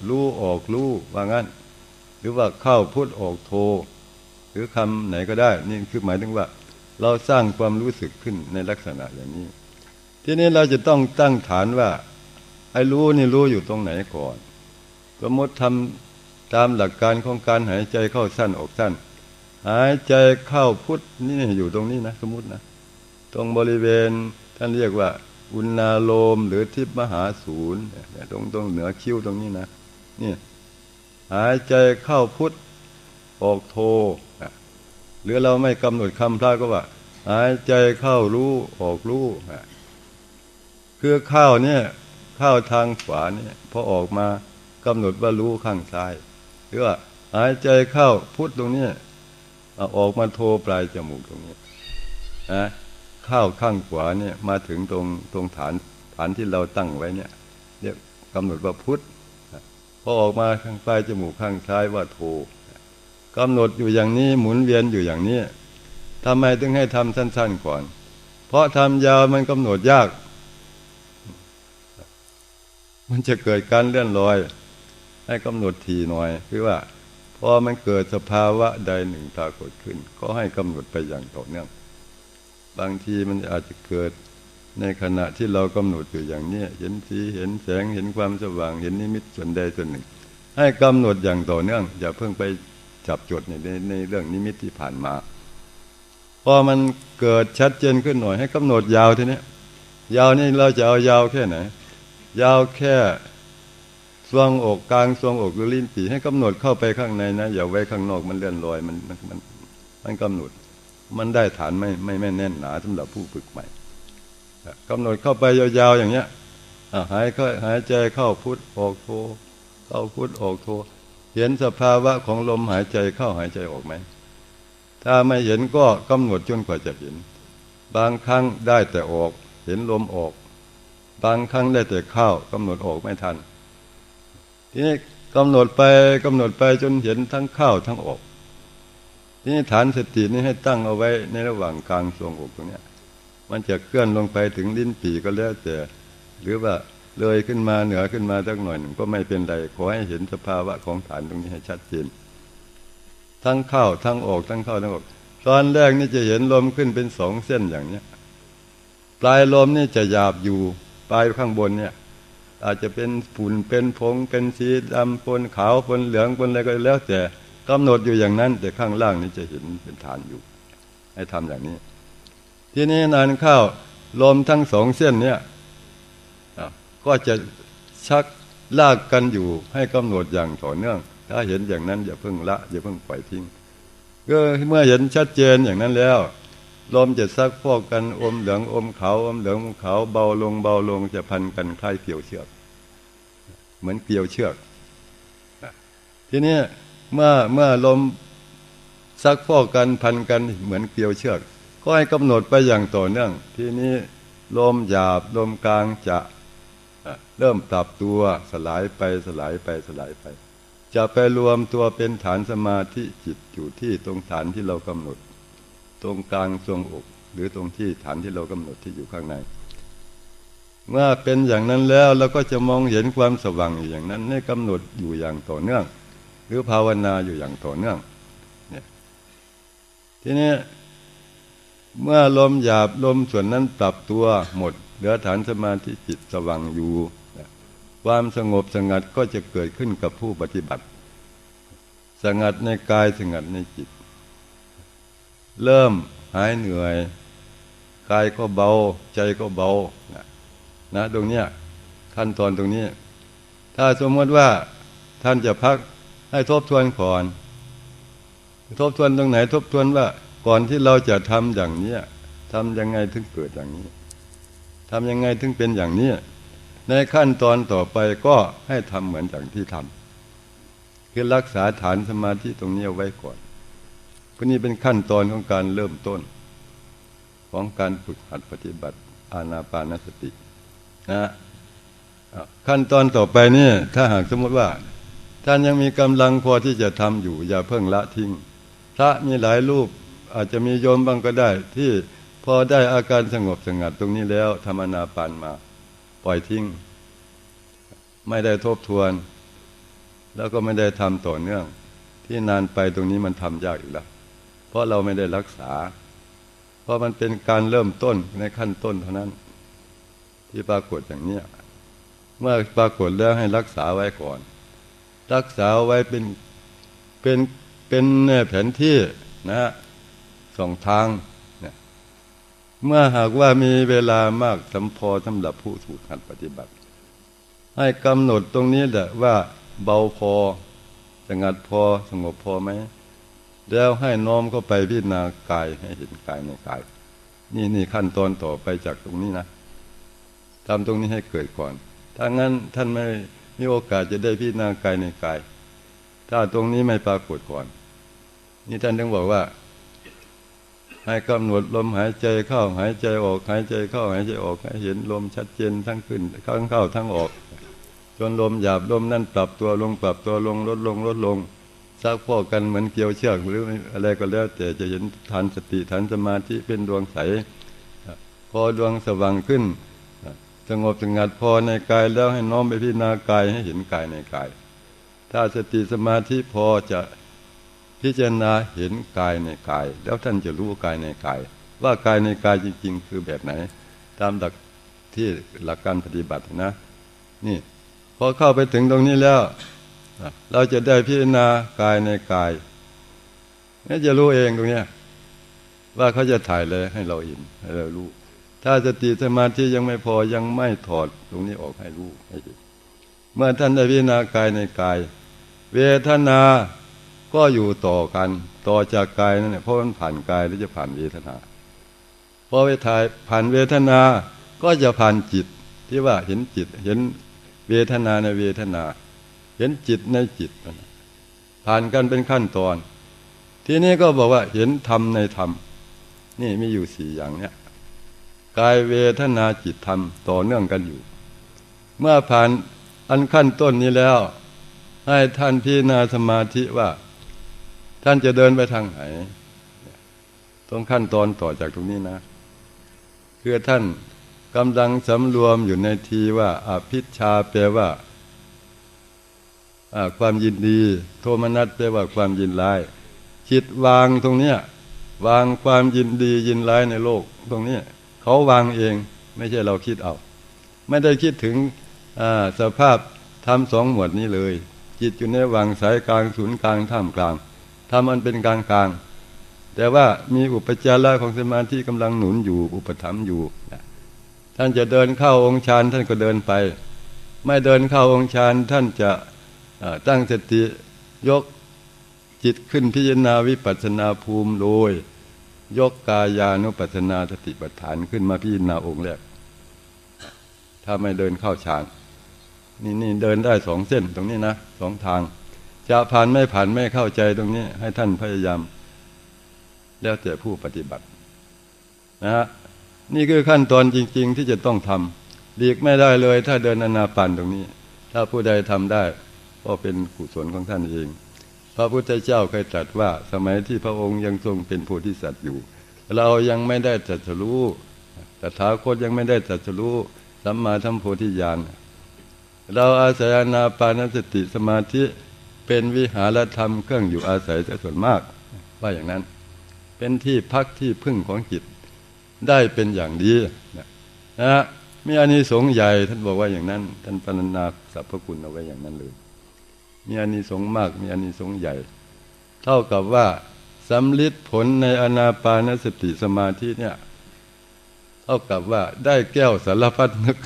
รู้ออกรู้ว่างั้น หรือว่าเข้าพุทออกโท หรือคำไหนก็ได้ นี่คือหมายถึงว่า เราสร้างความรู้สึกขึ้นในลักษณะอย่างนี้ ทีนี้เราจะต้องตั้งฐานว่า ไอ้รู้นี่รู้อยู่ตรงไหนก่อน สมมติทำตามหลักการของการหายใจเข้าสั้นออกสั้น หายใจเข้าพุทธนี่อยู่ตรงนี้นะ สมมตินะ ตรงบริเวณท่านเรียกว่า อุณาโลมหรือทิพมหาศูนย์ตรงตรงเหนือคิ้วตรงนี้นะนี่หายใจเข้าพุทธออกโทหรือเราไม่กำหนดคำพระก็ว่า หายใจเข้ารู้ออกรู้คือเข้าเนี่ยเข้าทางขวาเนี่ยพอออกมากำหนดว่ารู้ข้างซ้าย หรือว่าหายใจเข้าพุทธตรงนี้ออกมาโทปลายจมูกตรงนี้นะ เข้าข้างขวาเนี่ยมาถึงตรงตรงฐานฐานที่เราตั้งไว้เนี่ยเรียกกำหนดว่าพุทธพอออกมาข้างปลายจมูกข้างซ้ายว่าโทกำหนดอยู่อย่างนี้หมุนเวียนอยู่อย่างนี้ทำไมถึงให้ทำสั้น ๆ ก่อน เพราะทำยาวมันกำหนดยาก มันจะเกิดการเลื่อนลอย ให้กำหนดทีหน่อย คือว่า พอมันเกิดสภาวะใดหนึ่งปรากฏขึ้น ก็ให้กำหนดไปอย่างต่อเนื่อง บางทีมันอาจจะเกิดในขณะที่เรากำหนดอยู่อย่างนี้เห็นสีเห็นแสงเห็นความสว่างเห็นนิมิตส่วนใดส่วนหนึ่ง ให้กำหนดอย่างต่อเนื่อง อย่าเพิ่งไปจับจดในในเรื่องนิมิตที่ผ่านมา พอมันเกิดชัดเจนขึ้นหน่อยให้กำหนดยาวทีนี้ยาวนี่เราจะเอายาวแค่ไหน ยาวแค่ทรวงอกกลางทรวงอกหรือลิ้นปีให้กำหนดเข้าไปข้างในนะอย่าไว้ข้างนอกมันเลื่อนลอยมันมันมันกำหนด มันได้ฐานไม่ไม่ไม่แน่นหนาสำหรับผู้ฝึกใหม่กำหนดเข้าไปยาวๆอย่างเงี้ยหายเข้าหายใจเข้าพุทออกโทเข้าพุทออกโทเห็นสภาวะของลมหายใจเข้าหายใจออกไหมถ้าไม่เห็นก็กำหนดจนกว่าจะเห็น บางครั้งได้แต่ออกเห็นลมออก บางครั้งได้แต่เข้ากำหนดออกไม่ทันทีนี้กำหนดไปกำหนดไปจนเห็นทั้งเข้าทั้งออก ทีนี้ฐานสตินี้ให้ตั้งเอาไว้ในระหว่างกลางทรวงอกตรงนี้มันจะเคลื่อนลงไปถึงลิ้นปีก็แล้วแต่ หรือว่าเลยขึ้นมาเหนือขึ้นมาสักหน่อยหนึ่งก็ไม่เป็นไร ขอให้เห็นสภาวะของฐานตรงนี้ให้ชัดเจน ทั้งเข้าทั้งออกทั้งเข้าทั้งออก ตอนแรกนี่จะเห็นลมขึ้นเป็นสองเส้นอย่างเนี้ย ปลายลมนี่จะหยาบอยู่ ปลายข้างบนเนี่ย อาจจะเป็นฝุ่นเป็นผงเป็นสีดำปนขาวปนเหลืองปนอะไรก็แล้วแต่ กำหนดอยู่อย่างนั้น แต่ข้างล่างนี่จะเห็นเป็นฐานอยู่ ให้ทำอย่างนี้ ทีนี้นานเข้าลมทั้งสองเส้นเนี่ยก็จะชักลากกันอยู่ให้กำหนดอย่างต่อเนื่อง ถ้าเห็นอย่างนั้นอย่าเพิ่งละอย่าเพิ่งปล่อยทิ้งก็เมื่อเห็นชัดเจนอย่างนั้นแล้วลมจะซักพอกกันอมเหลืองอมขาวอมเหลืองอมขาวเบาลงเบาลงจะพันกันคล้ายเกี่ยวเชือก เหมือนเกี่ยวเชือก ทีนี้ เมื่อเมื่อลมซักพอกกันพันกันเหมือนเกี่ยวเชือก ก็ให้กำหนดไปอย่างต่อเนื่อง ทีนี้ลมหยาบลมกลางจะเริ่มปรับตัวสลายไปสลายไปสลายไป จะไปรวมตัวเป็นฐานสมาธิจิตอยู่ที่ตรงฐานที่เรากำหนด ตรงกลางทรงอก หรือตรงที่ฐานที่เรากำหนดที่อยู่ข้างใน เมื่อเป็นอย่างนั้นแล้วเราก็จะมองเห็นความสว่างอย่างนั้นให้กำหนดอยู่อย่างต่อเนื่อง หรือภาวนาอยู่อย่างต่อเนื่องเนี่ยทีนี้เมื่อลมหยาบลมส่วนนั้นปรับตัวหมด เหลือฐานสมาธิจิตสว่างอยู่ ความสงบสงัดก็จะเกิดขึ้นกับผู้ปฏิบัติ สงัดในกายสงัดในจิต เริ่มหายเหนื่อย กายก็เบา ใจก็เบานะนะตรงเนี้ยขั้นตอนตรงนี้ ถ้าสมมติว่าท่านจะพัก ให้ทบทวนก่อน ทบทวนตรงไหน ทบทวนว่าก่อนที่เราจะทำอย่างนี้ทำยังไงถึงเกิดอย่างนี้ทำยังไงถึงเป็นอย่างนี้ในขั้นตอนต่อไปก็ให้ทำเหมือนอย่างที่ทำคือรักษาฐานสมาธิตรงนี้ไว้ก่อนพวกนี้เป็นขั้นตอนของการเริ่มต้น ของการฝึกหัดปฏิบัติอานาปานสตินะขั้นตอนต่อไปนี่ถ้าหากสมมติว่า ท่านยังมีกำลังพอที่จะทำอยู่ อย่าเพิ่งละทิ้ง พระมีหลายรูปอาจจะมีโยมบางก็ได้ ที่พอได้อาการสงบสงัดตรงนี้แล้วธรรมนาปานมา ปล่อยทิ้ง ไม่ได้ทบทวน แล้วก็ไม่ได้ทำต่อเนื่อง ที่นานไปตรงนี้มันทำยากอีกแล้วเพราะเราไม่ได้รักษา เพราะมันเป็นการเริ่มต้นในขั้นต้นเท่านั้น ที่ปรากฏอย่างนี้เมื่อปรากฏแล้วให้รักษาไว้ก่อน รักษาไว้เป็นเป็นเป็นแผนที่นะสองทางเนี่ยเมื่อหากว่ามีเวลามากสำพอสำหรับผู้ถูกหัดปฏิบัติ ให้กำหนดตรงนี้แหละว่าเบาพอสงัดพอสงบพอไหมแล้วให้น้อมเข้าไปพิจารณากายให้เห็นกายในกาย นี่นี่ขั้นตอนต่อไปจากตรงนี้นะทำตรงนี้ให้เกิดก่อน ถ้างั้นท่านไม่ มีโอกาสจะได้พิจารณากายในกาย ถ้าตรงนี้ไม่ปรากฏก่อน นี่ท่านต้องบอกว่า ให้กำหนดลมหายใจเข้าหายใจออก หายใจเข้าหายใจออกให้เห็นลมชัดเจนทั้งขึ้นทั้งเข้าทั้งออก จนลมหยาบลมนั่นปรับตัวลงปรับตัวลงลดลงลดลงซักพอกันเหมือนเกี่ยวเชือกหรืออะไรก็แล้ว แต่จะเห็นฐานสติฐานสมาธิเป็นดวงใส พอดวงสว่างขึ้น สงบสงัดพอในกายแล้วให้น้อมไปพิจารณากายให้เห็นกายในกาย ถ้าสติสมาธิพอจะพิจารณาเห็นกายในกาย แล้วท่านจะรู้กายในกาย ว่ากายในกายจริง ๆ คือแบบไหน ตามหลักที่หลักการปฏิบัตินะ นี่พอเข้าไปถึงตรงนี้แล้ว เราจะได้พิจารณากายในกายนี่จะรู้เองตรงนี้ว่าเขาจะถ่ายเลยให้เราเห็นให้เรารู้ ถ้าสติสมาธิยังไม่พอยังไม่ถอดตรงนี้ออกให้รู้ให้เห็นเมื่อท่านได้พิจารณากายในกาย เวทนาก็อยู่ต่อกัน ต่อจากกายนั่นแหละเพราะมันผ่านกายแล้วจะผ่านเวทนาพอไปถ่ายผ่านเวทนาก็จะผ่านจิตที่ว่าเห็นจิตเห็นเวทนาในเวทนา เห็นจิตในจิตผ่านกันเป็นขั้นตอน ทีนี้ก็บอกว่าเห็นธรรมในธรรม นี่มีอยู่สี่อย่างเนี้ย กายเวทนาจิตธรรมต่อเนื่องกันอยู่ เมื่อผ่านอันขั้นต้นนี้แล้ว ให้ท่านพิจารณาสมาธิว่า ท่านจะเดินไปทางไหนตรงขั้นตอนต่อจากตรงนี้นะ คือท่านกำลังสำรวมอยู่ในทีว่าอภิชาแปลว่าความยินดี โทมนัสแปลว่าความยินร้ายจิตวางตรงเนี้ย วางความยินดียินร้ายในโลกตรงนี้ เขาวางเองไม่ใช่เราคิดเอา ไม่ได้คิดถึงสภาพทำสองหมวดนี้เลย จิตอยู่ในวังสายกลางศูนย์กลางท่ามกลางทำมันเป็นกลางกลางแต่ว่ามีอุปจาระของสมาธิกำลังหนุนอยู่อุปถัมภ์อยู่ ท่านจะเดินเข้าองค์ฌานท่านก็เดินไป ไม่เดินเข้าองค์ฌานท่านจะตั้งสติยกจิตขึ้นพิจารณาวิปัสสนาภูมิโดย ยกกายานุปัสนาสติปัฏฐานขึ้นมาพิจารณาองค์แรก ถ้าไม่เดินเข้าฌานนี่นี่เดินได้สองเส้นตรงนี้นะสองทาง จะผ่านไม่ผ่านไม่เข้าใจตรงนี้ ให้ท่านพยายาม แล้วแต่ผู้ปฏิบัติ นะฮะนี่คือขั้นตอนจริง ๆ ที่จะต้องทำหลีกไม่ได้เลย ถ้าเดินอนาปันตรงนี้ ถ้าผู้ใดทำได้ ก็เป็นกุศลของท่านเอง พระพุทธเจ้าเคยตรัสว่า สมัยที่พระองค์ยังทรงเป็นโพธิสัตว์อยู่ เรายังไม่ได้ตรัสรู้แต่ท้าคตยังไม่ได้ตรัสรู้สัมมาทัมโพธิญาณเราอาศัยอนาปานสติสมาธิเป็นวิหารธรรมเครื่องอยู่อาศัยส่วนมาก ว่าอย่างนั้น เป็นที่พักที่พึ่งของจิตได้เป็นอย่างดีนะฮะมีอานิสงส์ใหญ่ท่านบอกว่าอย่างนั้น ท่านปรนนาสรรพคุณเอาไว้อย่างนั้นเลย มีอานิสงส์มาก มีอานิสงส์ใหญ่ เท่ากับว่าสำลิดผลในอนาปานสติสมาธิเนี่ย เท่ากับว่าได้แก้วสารพัดนึก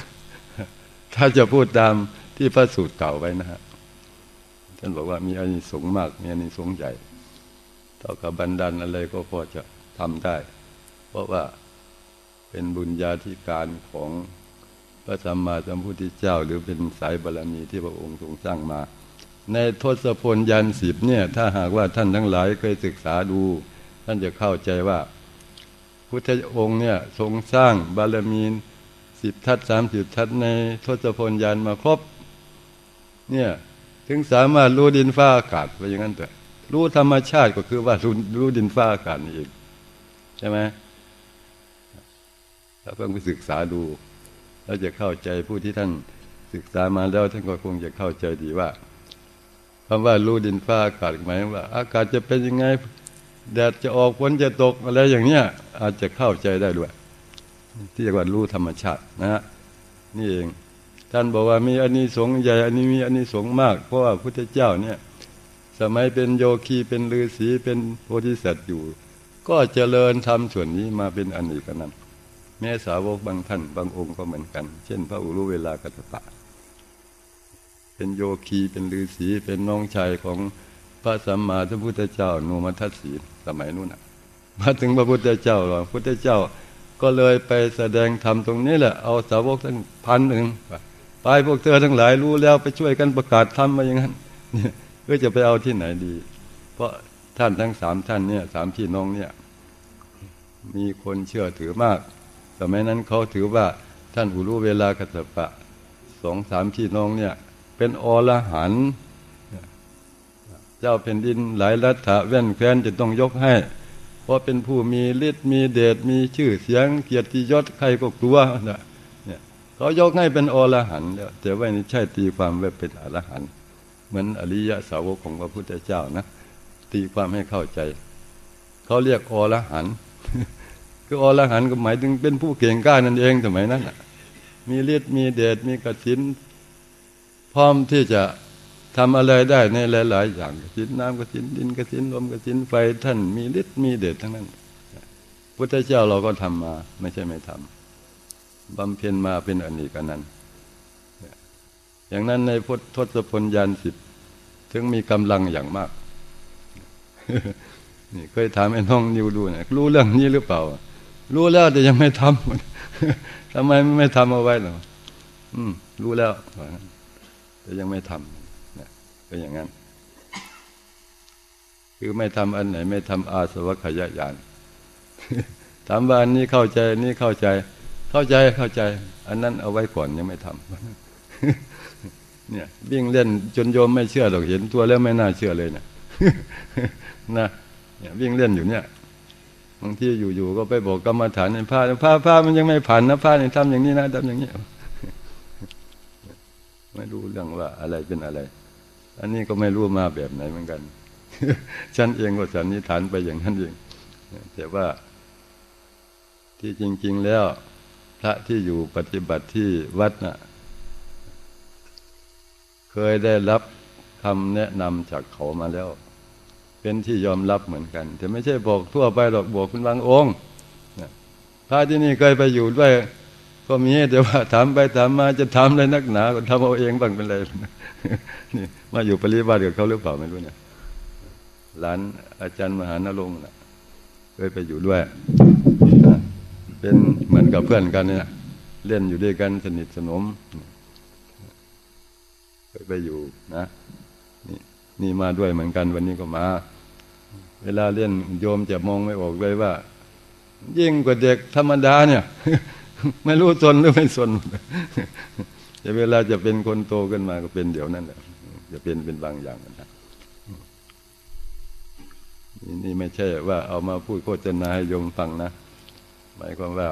ถ้าจะพูดตามที่พระสูตรเก่าไว้นะฮะท่านบอกว่ามีอานิสงส์มาก มีอานิสงส์ใหญ่ เท่ากับบันดาลอะไรก็พอจะทำได้ เพราะว่าเป็นบุญญาธิการของพระสัมมาสัมพุทธเจ้า หรือเป็นสายบารรมีที่พระองค์ทรงสร้างมา ในทศพลยันสิบเนี่ย ถ้าหากว่าท่านทั้งหลายเคยศึกษาดู ท่านจะเข้าใจว่า พุทธองค์เนี่ยทรงสร้างบารมีสิบทัศสามสิบทัศในทศพลยันมาครบ เนี่ยถึงสามารถรู้ดินฟ้าอากาศไปอย่างนั้นแต่รู้ธรรมชาติก็คือว่ารู้รู้ดินฟ้าอากาศนี่เองใช่ไหมถ้าเพิ่งไปศึกษาดูเราจะเข้าใจผู้ที่ท่านศึกษามาแล้วท่านก็คงจะเข้าใจดีว่า คำว่ารู้ดินฟ้าอากาศหมายว่า อากาศจะเป็นยังไงแดดจะออกฝนจะตกอะไรอย่างเนี้ยอาจจะเข้าใจได้ด้วย ที่เรียกว่ารู้ธรรมชาตินะฮะนี่เอง ท่านบอกว่ามีอานิสงส์ใหญ่อันนี้มีอานิสงส์มาก เพราะว่าพุทธเจ้าเนี่ย สมัยเป็นโยคีเป็นฤาษีเป็นโพธิสัตว์อยู่ ก็เจริญทำส่วนนี้มาเป็นอันอีกนั้นแม้สาวกบางท่านบางองค์ก็เหมือนกัน เช่น พระอุรุเวลากัตตะ เป็นโยคีเป็นฤาษีเป็นน้องชายของพระสัมมาสัมพุทธเจ้านุมัทัศสีสมัยนู้นมาถึงพระพุทธเจ้าหรอพุทธเจ้าก็เลยไปแสดงธรรมตรงนี้แหละเอาสาวกทั้งพันหนึ่งไปพวกเธอทั้งหลายรู้แล้วไปช่วยกันประกาศธรรมมาอย่างนั้นเพื่อจะไปเอาที่ไหนดี เพราะท่านทั้งสามท่านเนี่ยสามพี่น้องเนี่ย มีคนเชื่อถือมากสมัยนั้นเขาถือว่าท่านอุรุเวลากัสปะสองสามพี่น้องเนี่ย เป็นอรหันเจ้าแผ่นดินหลายรัฐะแว่นแคว้นจะต้องยกให้ เพราะเป็นผู้มีฤทธิ์มีเดชมีชื่อเสียง เกียรติยศใครก็กลัวเนี่ยเขายกให้เป็นอรหันต์แล้วแต่ว่านี่ใช่ตีความว่าเป็นอรหันต์เหมือนอริยสาวกของพระพุทธเจ้านะตีความให้เข้าใจ เขาเรียกอรหันต์คืออรหันต์ก็หมายถึงเป็นผู้เก่งกล้านั่นเองสมัยนั้นมีฤทธิ์มีเดชมีกสิน พร้อมที่จะทำอะไรได้ในหลาย ๆ อย่างกสินน้ำกสินดินกสินลมกสินไฟท่านมีฤทธิ์มีเดชทั้งนั้น พุทธเจ้าเราก็ทำมา ไม่ใช่ไม่ทำบำเพ็ญมาเป็นอันนี้กันนั้น อย่างนั้นในพุทธทศพลยานสิบถึงมีกำลังอย่างมาก นี่เคยถามไอ้น้องนิวดูนะรู้เรื่องนี้หรือเปล่า รู้แล้วแต่ยังไม่ทำทำไมไม่ทำเอาไว้หรออืม รู้แล้ว แต่ยังไม่ทำนะเป็นอย่างนั้น คือไม่ทำอันไหน ไม่ทำอาสวัคยายานถามว่าอันนี้เข้าใจนี่เข้าใจ เข้าใจเข้าใจ อันนั้นเอาไว้ก่อนยังไม่ทำเนี่ยวิ่งเล่นจนโยมไม่เชื่อหรอกเห็นตัวแล้วไม่น่าเชื่อเลยเนี่ยนะเนี่ยวิ่งเล่นอยู่เนี่ยบางทีอยู่ๆก็ไปบอกกรรมฐานในผ้าผ้าผ้ามันยังไม่ผ่านนะผ้าเนี่ยทำอย่างนี้นะทำอย่างนี้ ไม่รู้เรื่องว่าอะไรเป็นอะไร อันนี้ก็ไม่รู้มาแบบไหนเหมือนกัน ฉันเองก็สันนิษฐานไปอย่างนั้นเองแต่ว่า ที่จริง ๆ แล้ว พระที่อยู่ปฏิบัติที่วัดน่ะ เคยได้รับคำแนะนำจากเขามาแล้ว เป็นที่ยอมรับเหมือนกัน แต่ไม่ใช่บอกทั่วไปหรอกบอกคุณบางองค์พระที่นี่เคยไปอยู่ด้วย ก็มีแต่ว่าถามไปถามมาจะทำอะไรนักหนาก็ทำเอาเองบ้างเป็นไรนี่มาอยู่ปริบัติกับเขาหรือเปล่าไม่รู้เนี่ยหลานอาจารย์มหานรงค์นะเคยไปอยู่ด้วยเป็นเหมือนกับเพื่อนกันเนี่ยเล่นอยู่ด้วยกันสนิทสนมเคยไปอยู่นะนี่นี่มาด้วยเหมือนกันวันนี้ก็มา เวลาเล่นโยมจะมองไม่ออกเลยว่า ยิ่งกว่าเด็กธรรมดาเนี่ย ไม่รู้ตนหรือไม่สนจะเวลาจะเป็นคนโตขึ้นมาก็เป็นเดี๋ยวนั้นแหละจะเป็นเป็นบางอย่างนะนี่ไม่ใช่ว่าเอามาพูดโฆษณาให้โยมฟังนะ หมายความว่า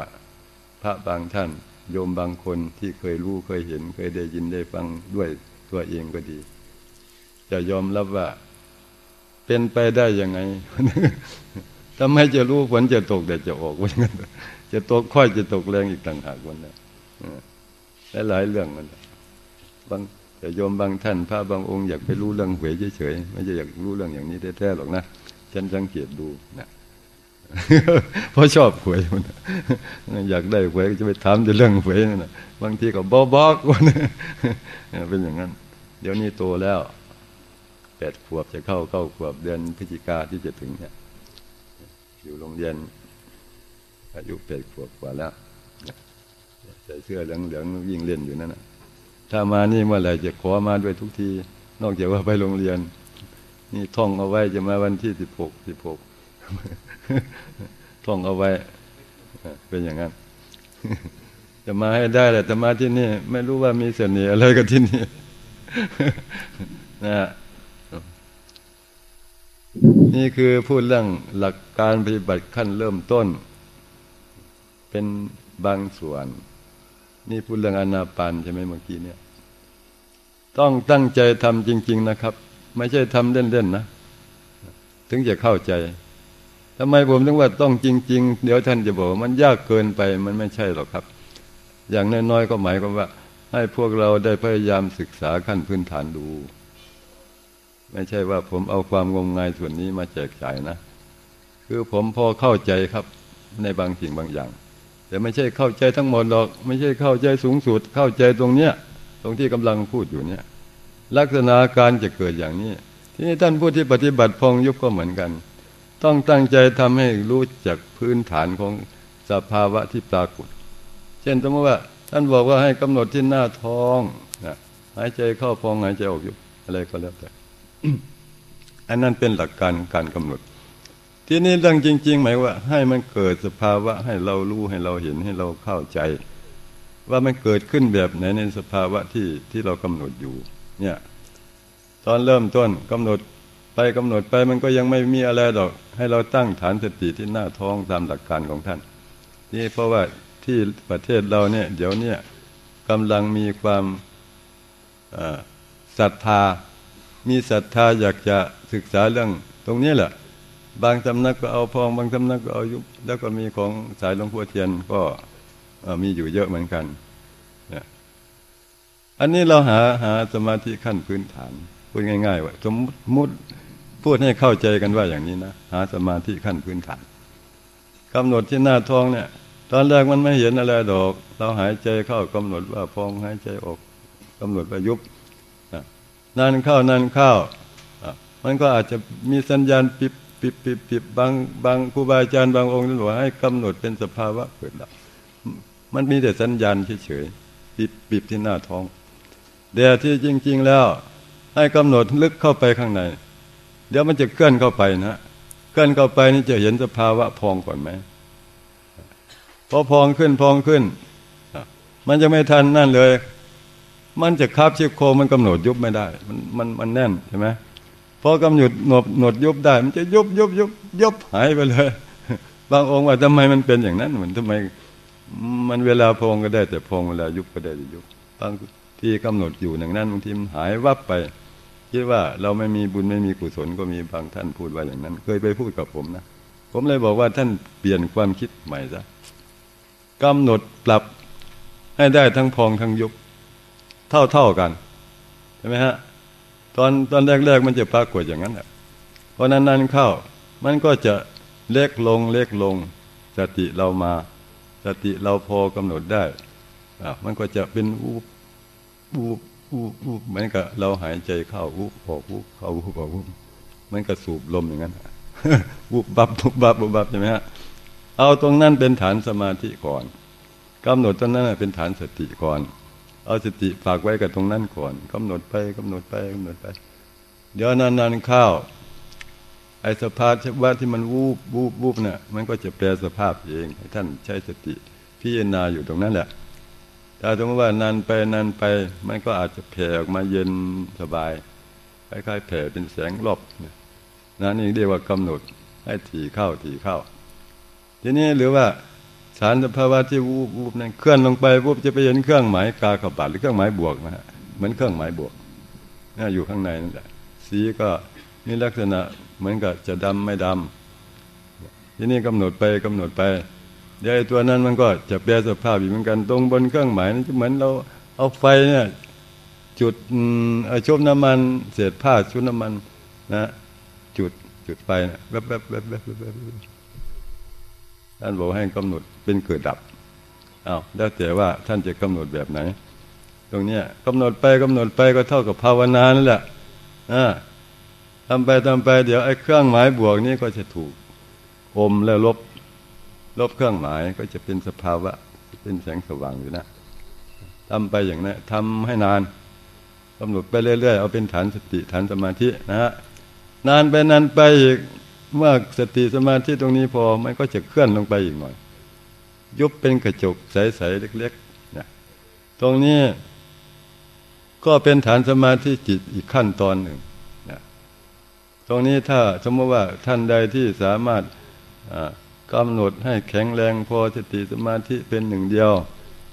พระบางท่านโยมบางคนที่เคยรู้เคยเห็น เคยได้ยินได้ฟังด้วยตัวเองก็ดี จะยอมรับว่า เป็นไปได้ยังไงทำไมจะรู้ฝนจะตกแต่จะออกว่างั้น จะตกค่อยจะตกแรงอีกต่างหากวันนี้และหลายเรื่องมันบางแต่โยมบางท่านพระบางองค์อยากไปรู้เรื่องหวยเฉยๆไม่ใช่อยากรู้เรื่องอย่างนี้แท้ๆหรอกนะฉันสังเกตดูนะเพราะชอบหวยมันอยากได้หวยจะไปถามจะเรื่องหวยนั่นบางทีก็บอบอกวันเป็นอย่างนั้น เดี๋ยวนี้โตแล้วแปดขวบจะเข้าเข้าขวบเดือนพฤศจิกาที่จะถึงเนี่ยอยู่โรงเรียน อายุแปดขวบกว่าแล้วใส่เสื้อเหลืองๆวิ่งเล่นอยู่นั่นนะถ้ามานี่เมื่อไหร่จะขอมาด้วยทุกที นอกจากว่าไปโรงเรียน นี่ท่องเอาไว้จะมาวันที่สิบหกสิบหกท่องเอาไว้เป็นอย่างนั้น จะมาให้ได้แต่มาที่นี่ ไม่รู้ว่ามีเสน่ห์อะไรกับที่นี่นะนี่คือพูดเรื่องหลักการปฏิบัติขั้นเริ่มต้น เป็นบางส่วน นี่พูดเรื่องอนาปานใช่ไหมเมื่อกี้เนี่ย ต้องตั้งใจทำจริง ๆนะครับ ไม่ใช่ทำเล่นๆนะ ถึงจะเข้าใจทำไมผมถึงว่าต้องจริง ๆ เดี๋ยวท่านจะบอกมันยากเกินไปมันไม่ใช่หรอกครับ อย่างน้อยๆก็หมายความว่า ให้พวกเราได้พยายามศึกษาขั้นพื้นฐานดู ไม่ใช่ว่าผมเอาความงมงายส่วนนี้มาแจกจ่ายนะ คือผมพอเข้าใจครับในบางสิ่งบางอย่าง แต่ไม่ใช่เข้าใจทั้งหมดหรอก ไม่ใช่เข้าใจสูงสุด เข้าใจตรงเนี้ย ตรงที่กำลังพูดอยู่เนี่ย ลักษณะการจะเกิดอย่างนี้ ที่นี่ท่านผู้ที่ปฏิบัติพองยุบก็เหมือนกัน ต้องตั้งใจทำให้รู้จักพื้นฐานของสภาวะที่ปรากฏ เช่นสมมติว่า ท่านบอกว่าให้กำหนดที่หน้าท้องนะหายใจเข้าพองหายใจออกยุบอะไรก็แล้วแต่อันนั้นเป็นหลักการการกำหนด ที่นี้เรื่องจริง ๆ หมายว่า ให้มันเกิดสภาวะ ให้เรารู้ให้เราเห็นให้เราเข้าใจ ว่ามันเกิดขึ้นแบบไหนในสภาวะที่ที่เรากำหนดอยู่ เนี่ย ตอนเริ่มต้นกำหนดไปกำหนดไปมันก็ยังไม่มีอะไรดอก ให้เราตั้งฐานสติที่หน้าท้องตามหลักการของท่าน นี่เพราะว่าที่ประเทศเราเนี่ย เดี๋ยวนี้กำลังมีความศรัทธา มีศรัทธาอยากจะศึกษาเรื่องตรงนี้แหละ บางสำนักก็เอาพองบางสำนักก็เอายุบแล้วก็มีของสายหลวงพ่อเทียนก็มีอยู่เยอะเหมือนกันอันนี้เราหาหาสมาธิขั้นพื้นฐานพูดง่ายๆว่าสมมติพูดให้เข้าใจกันว่าอย่างนี้นะหาสมาธิขั้นพื้นฐานกำหนดที่หน้าท้องเนี่ย ตอนแรกมันไม่เห็นอะไรดอก เราหายใจเข้ากำหนดว่าพองหายใจออกกำหนดว่ายุบนานเข้านานเข้ามันก็อาจจะมีสัญญาณปิบ ปิบปิบปิบบางบางครูบาอาจารย์บางองค์ท่านบอกให้กำหนดเป็นสภาวะเกิดดับมันมีแต่สัญญาณเฉยๆปิบปิบที่หน้าท้องเดี๋ยวที่จริง ๆ แล้ว ให้กำหนดลึกเข้าไปข้างใน เดี๋ยวมันจะเคลื่อนเข้าไปนะเคลื่อนเข้าไปนี่จะเห็นสภาวะพองก่อนไหมพอพองขึ้นพองขึ้น มันจะไม่ทันนั่นเลย มันจะคาบชิโคมันกำหนดยุบไม่ได้ มันมันมันแน่นใช่ไหม พอกำหนดหนดหนดยุบได้ มันจะยุบยุบยุบยุบหายไปเลย บางองค์ว่าทำไมมันเป็นอย่างนั้นเหมือนทำไม มันเวลาพองก็ได้แต่พองเวลายุบก็ได้แต่ยุบบางที่กำหนดอยู่อย่างนั้นบางทีมันหายวับไปคิดว่าเราไม่มีบุญไม่มีกุศลก็มีบางท่านพูดว่าอย่างนั้น เคยไปพูดกับผมนะผมเลยบอกว่าท่านเปลี่ยนความคิดใหม่ซะกำหนดปรับให้ได้ทั้งพองทั้งยุบเท่าเท่ากันใช่ไหมฮะ ตอนตอนแรกๆมันจะปรากฏอย่างนั้นแหละพอนั้นๆเข้า มันก็จะเล็กลงเล็กลง สติเรามาสติเราพอกำหนดได้มันก็จะเป็นอุบูบบูบบูบเหมือนกับเราหายใจเข้าวูบออกวูบเข้าวูบออกวูบมือนกับสูบลมอย่างนั้นวูบบับวูบบับวูบบับใช่ไหมฮะเอาตรงนั้นเป็นฐานสมาธิก่อนกำหนดตรงนั้นเป็นฐานสติก่อน เอาสติฝากไว้กับตรงนั้นก่อนกำหนดไปกำหนดไปกำหนดไป เดี๋ยวนานๆเข้าไอ้สภาพว่าที่มันวูบวูบวูบเนี่ยมันก็จะแปลสภาพเองท่านใช้สติพิจารณาอยู่ตรงนั้นแหละถ้าสมมติว่านานไปนานไป มันก็อาจจะแผ่ออกมาเย็นสบายคล้ายๆแผ่เป็นแสงรอบนั่นนี่เรียกว่ากำหนดให้ถี่เข้าถี่เข้า ทีนี้หรือว่า สารสภาวะที่วูบวูบนั้นเคลื่อนลงไปวูบจะไปเห็นเครื่องหมายกากระบาดหรือเครื่องหมายบวกนะฮะเหมือนเครื่องหมายบวกนี่อยู่ข้างในนั่นแหละสีก็มีลักษณะเหมือนกับจะดำไม่ดำทีนี้กำหนดไปกำหนดไปเดี๋ยวตัวนั้นมันก็จะแปลสภาพอีกเหมือนกันตรงบนเครื่องหมายนั่นเหมือนเราเอาไฟเนี่ยจุดชุบน้ำมันเศษผ้าชุบน้ำมันนะจุดจุดไฟนะแวบแวบแวบแวบแวบ ท่านบอกให้กำหนดเป็นเกิดดับอา้าวแล้วแต่ว่าท่านจะกำหนดแบบไหน ตรงเนี้ยกำหนดไปกำหนดไปก็เท่ากับภาวนานั่นแหละอ่าทำไปทำไปเดี๋ยวไอ้เครื่องหมายบวกนี้ก็จะถูกอมแล้วลบลบเครื่องหมายก็จะเป็นสภาวะเป็นแสงสว่างอยู่นะทำไปอย่างนั้นทำให้นานกำหนดไปเรื่อยๆ เอาเป็นฐานสติฐานสมาธินะฮะนานไปนานไปอีก เมื่อสติสมาธิตรงนี้พอมันก็จะเคลื่อนลงไปอีกหน่อย ยุบเป็นกระจกใสๆเล็กๆนะตรงนี้ก็เป็นฐานสมาธิจิตอีกขั้นตอนหนึ่งนะตรงนี้ถ้าสมมติว่าท่านใดที่สามารถกำหนดให้แข็งแรงพอสติสมาธิเป็นหนึ่งเดียว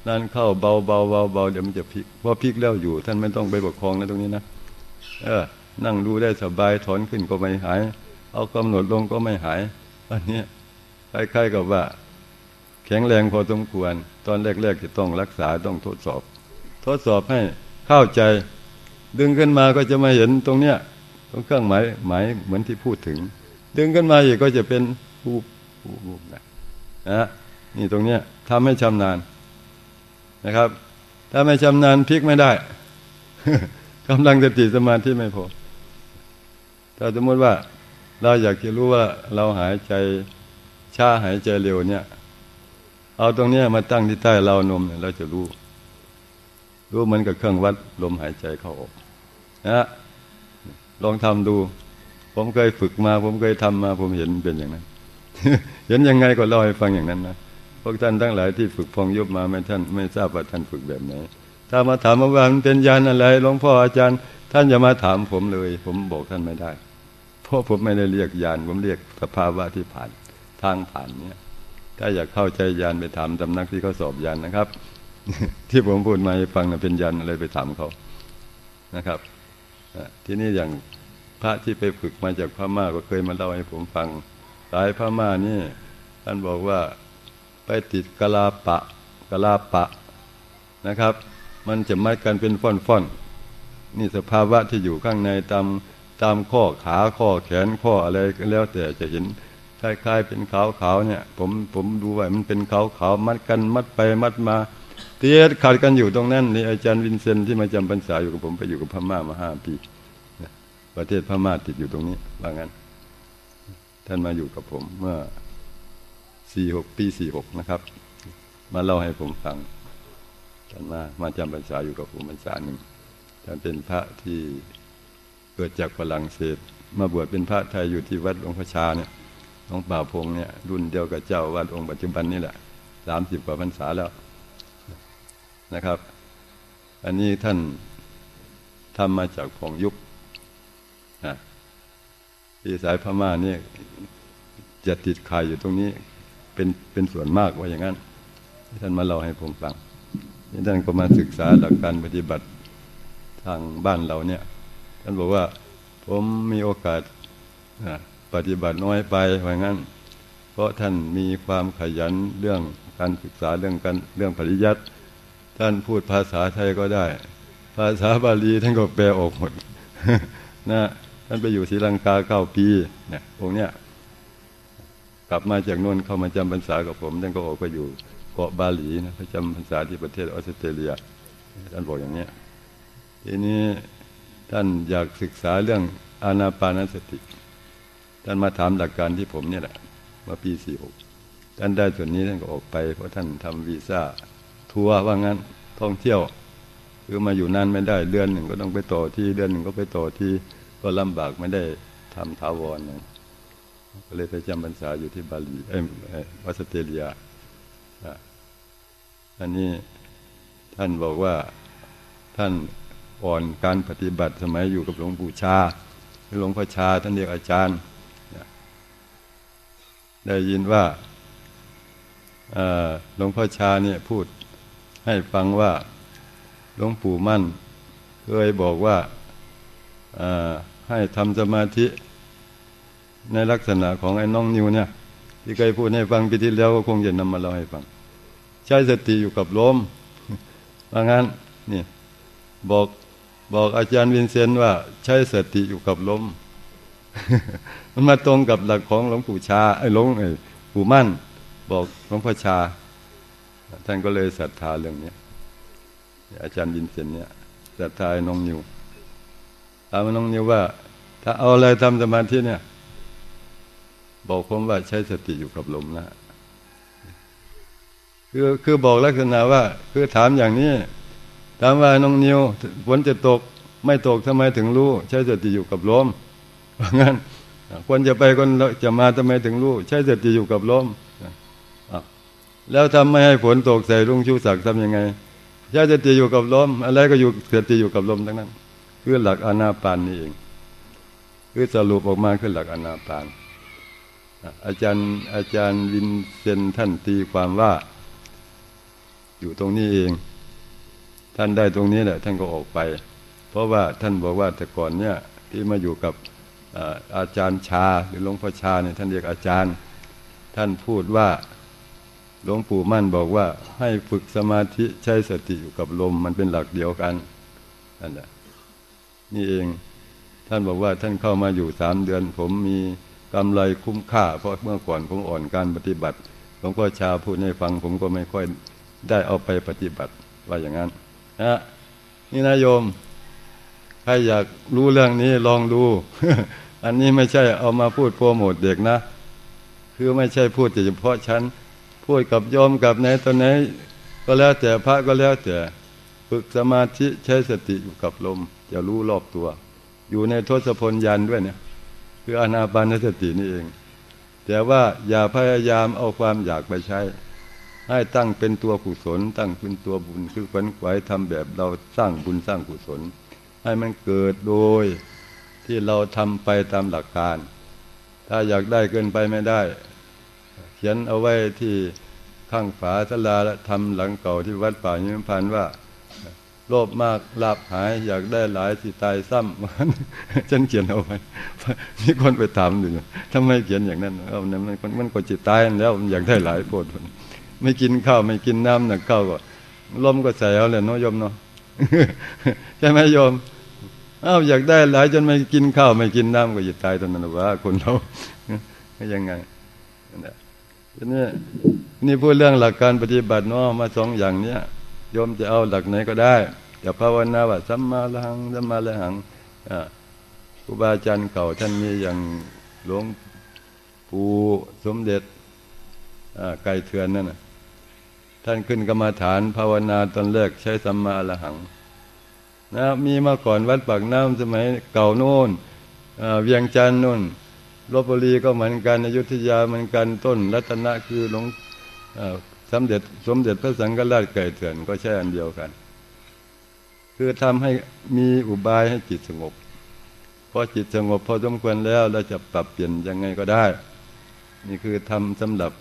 นั่นเข้าเบาเบาเบาเบาเดี๋ยวมันจะพลิกพอพลิกแล้วอยู่ ท่านไม่ต้องไปประคองนะตรงนี้นะเออนั่งดูได้สบายถอนขึ้นก็ไม่หาย เอากำหนดลงก็ไม่หาย อันนี้คล้ายๆกับว่า แข็งแรงพอสมควร ตอนแรกๆจะต้องรักษาต้องทดสอบ ทดสอบให้เข้าใจ ดึงขึ้นมาก็จะมาเห็นตรงเนี้ยตรงเครื่องหมายหมายเหมือนที่พูดถึง ดึงขึ้นมาอีกก็จะเป็นผู้วูบนะนะนี่ตรงเนี้ยทำให้ชำนาญนะครับ ถ้าไม่ชำนาญพลิกไม่ได้กำลังสติสมาธิไม่พอถ้าสมมติว่า เราอยากจะรู้ว่าเราหายใจช้าหายใจเร็วเนี่ย เอาตรงนี้มาตั้งที่ใต้เรานมเนี่ยเราจะรู้ รู้เหมือนกับเครื่องวัดลมหายใจเข้าออกนะลองทำดู ผมเคยฝึกมา ผมเคยทำมา ผมเห็นเป็นอย่างนั้น เห็นยังไงก็เล่าให้ฟังอย่างนั้นนะพวกท่านทั้งหลายที่ฝึกพองยุบมาไม่ท่านไม่ทราบว่าท่านฝึกแบบไหนถ้ามาถามว่ามันเป็นยานอะไรหลวงพ่ออาจารย์ ท่านอย่ามาถามผมเลย ผมบอกท่านไม่ได้ เพราะผมไม่ได้เรียกยานผมเรียกสภาวะที่ผ่านทางผ่านเนี่ย ถ้าอยากเข้าใจยานไปถามตำนักที่เขาสอบยานนะครับ ที่ผมพูดมาให้ฟังนะเป็นยานอะไรไปถามเขานะครับที่นี่อย่างพระที่ไปฝึกมาจากพม่าก็เคยมาเล่าให้ผมฟังสายพม่านี่ท่านบอกว่าไปติดกลาปะกลาปะนะครับ มันจะมัดกันเป็นฟ่อนๆนี่สภาวะที่อยู่ข้างในตาม ตามข้อขาข้อแขนข้ออะไรแล้วแต่จะเห็นคล้ายๆเป็นขาวๆเนี่ย ผมผมดูว่ามันเป็นขาวๆมัดกันมัดไปมัดมาเตี้ยขาดกันอยู่ตรงนั้นนี่อาจารย์วินเซนที่มาจำพรรษาอยู่กับผมไปอยู่กับพม่ามาห้าปีประเทศพม่าติดอยู่ตรงนี้ว่างั้น ท่านมาอยู่กับผมเมื่อสี่หกปีสี่หกนะครับ มาเล่าให้ผมฟังท่านมามาจำพรรษาอยู่กับผมพรรษาหนึ่งท่านเป็นพระที่ เกิดจากฝรั่งเศส มาบวชเป็นพระไทยอยู่ที่วัดหลวงพ่อชาเนี่ยหลวงป่าพงเนี่ยรุ่นเดียวกับเจ้าวัดองค์ปัจจุบันนี่แหละสามสิบกว่าพรรษาแล้วนะครับ อันนี้ท่านทำมาจากของยุคนะที่สายพม่านี่จะติดขายอยู่ตรงนี้เป็นเป็นส่วนมากว่าอย่างนั้นท่านมาเล่าให้ผมฟังนี่ท่านก็มาศึกษาหลักการปฏิบัติทางบ้านเราเนี่ย ท่านบอกว่า ผมมีโอกาสปฏิบัติน้อยไปว่างั้น เพราะท่านมีความขยันเรื่องการศึกษาเรื่องการเรื่องปริยัติท่านพูดภาษาไทยก็ได้ ภาษาบาลีท่านก็แปลออกหมดนะท่านไปอยู่ศรีลังกาเก้าปีเนี่ยพวกเนี้ยกลับมาจากนนเข้ามาจำพรรษากับผมท่านก็ออกไปอยู่เกาะบาหลีนะไปจำพรรษาที่ประเทศออสเตรเลียท่านบอกอย่างเนี้ยทีนี้ ท่านอยากศึกษาเรื่องอานาปานสติ ท่านมาถามหลักการที่ผมเนี่ยแหละมื่อปีสี่หกท่านได้ส่วนนี้ท่านก็ออกไป เพราะท่านทำวีซ่า ทัวร์ว่างั้นท่องเที่ยว คือมาอยู่นานไม่ได้เดือนหนึ่งก็ต้องไปต่อที่เดือนหนึ่งก็ไปต่อที่ก็ลำบากไม่ได้ทำถาวรนะก็เลยไปจำพรรษาอยู่ที่บาลีเอ้ออสเตเลียอันนี้ท่านบอกว่าท่าน อ่อนการปฏิบัติสมัยอยู่กับหลวงปู่ชา หลวงพ่อชาท่านเรียกอาจารย์ ได้ยินว่าหลวงพ่อชาเนี่ยพูดให้ฟังว่าหลวงปู่มั่น เคยบอกว่าให้ทำสมาธิในลักษณะของไอ้น้องนิวเนี่ยที่เคยพูดให้ฟังปีที่แล้วก็คงจะนำมาเล่าให้ฟัง ใช้สติอยู่กับลมว่างั้นนี่บอก บอกอาจารย์วินเซนว่าใช้สติอยู่กับลม มันมาตรงกับหลักของหลวงปู่ชาไอ้หลวงไอ้ปู่มั่น บอกหลวงพ่อชา ท่านก็เลยศรัทธาเรื่องนี้อาจารย์วินเซนเนี่ยศรัทธาน้องนิวถามน้องนิวว่า ถ้าเอาอะไรทำสมาธิเนี่ย บอกผมว่าใช้สติอยู่กับลมนะคือคือบอกลักษณะว่า คือถามอย่างนี้ ถามว่าน้องนิวฝนจะตกไม่ตกทำไมถึงรู้ ใช้สติอยู่กับลมงั้นควรจะไปคนจะมาทำไมถึงรู้ ใช้สติอยู่กับลมแล้วทำไม่ให้ฝนตกใส่ลุงชูศักดิ์ทำยังไงใช้สติอยู่กับลมอะไรก็อยู่สติอยู่กับลมทั้งนั้น คือหลักอนาปานนี่เองคือสรุปออกมาคือหลักอนาปาน อาจารย์อาจารย์วินเซนท่านตีความว่า อยู่ตรงนี้เอง ท่านได้ตรงนี้แหละท่านก็ออกไป เพราะว่าท่านบอกว่าแต่ก่อนเนี่ยที่มาอยู่กับอาจารย์ชาหรือหลวงพ่อชาเนี่ยท่านเรียกอาจารย์ ท่านพูดว่าหลวงปู่มั่นบอกว่าให้ฝึกสมาธิใช้สติอยู่กับลมมันเป็นหลักเดียวกันนั่นแหละนี่เองท่านบอกว่าท่านเข้ามาอยู่สามเดือน ผมมีกำไรคุ้มค่า เพราะเมื่อก่อนผมอ่อนการปฏิบัติหลวงพ่อชาพูดให้ฟังผมก็ไม่ค่อยได้เอาไปปฏิบัติว่าอย่างนั้น นะนี่นายโยม ใครอยากรู้เรื่องนี้ลองดู อันนี้ไม่ใช่เอามาพูดโปรโมทเด็กนะ คือไม่ใช่พูดเฉพาะฉัน พูดกับโยมกับไหนตัวไหนก็แล้วแต่พระก็แล้วแต่ฝึกสมาธิใช้สติอยู่กับลม จะรู้รอบตัว อยู่ในทศพลยันด้วยเนี่ย คืออนาปานสตินี่เอง แต่ว่าอย่าพยายามเอาความอยากไปใช้ ให้ตั้งเป็นตัวกุศล ตั้งเป็นตัวบุญคือขวนไขวายทำแบบเราสร้างบุญสร้างกุศล ให้มันเกิดโดยที่เราทำไปตามหลักการ ถ้าอยากได้เกินไปไม่ได้ เขียนเอาไว้ที่ข้างฝาสลาและทำหลังเก่าที่วัดป่ายิมพันว่า โลภมากลาบหาย อยากได้หลายสิตายซ้ำฉันเขียนเอาไว้มีคนไปถามอยู่ทำไมเขียนอย่างนั้นเอานี่ยมันมันก็จิตตายแล้วอยากได้หลายโพด ไม่กินข้าวไม่กินน้ำหนักข้าวก็ลมก็ใส่เอาเลยน้อยมเนาะใช่ไหมโยมอ้าวอยากได้หลายจนไม่กินข้าวไม่กินน้ำก็จะตายตอนนั้นว่าคนเรายังไงนี่นี่พูดเรื่องหลักการปฏิบัติเนาะมาสองอย่างเนี้ยโยมจะเอาหลักไหนก็ได้จะภาวนาว่าสัมมาละหังสัมมาละหังครูบาอาจารย์เก่าท่านมีอย่างหลวงปู่สมเด็จไก่เถือนนั่นนะ ท่านขึ้นกรรมาฐานภาวนาตอนแรกใช้สัมมาละหัง นะมีมาก่อนวัดปากน้ำสมัยเก่าโน่นเวียงจันทร์โน่นลบบุรีก็เหมือนกันอยุธยาเหมือนกันต้น รัตนะคือหลวงสมเด็จสมเด็จพระสังฆราชไก่เถื่อนก็ใช่อันเดียวกัน คือทำให้มีอุบายให้จิตสงบพอจิตสงบพอสมควรแล้วเราจะปรับเปลี่ยนยังไงก็ได้ นี่คือทำสำหรับ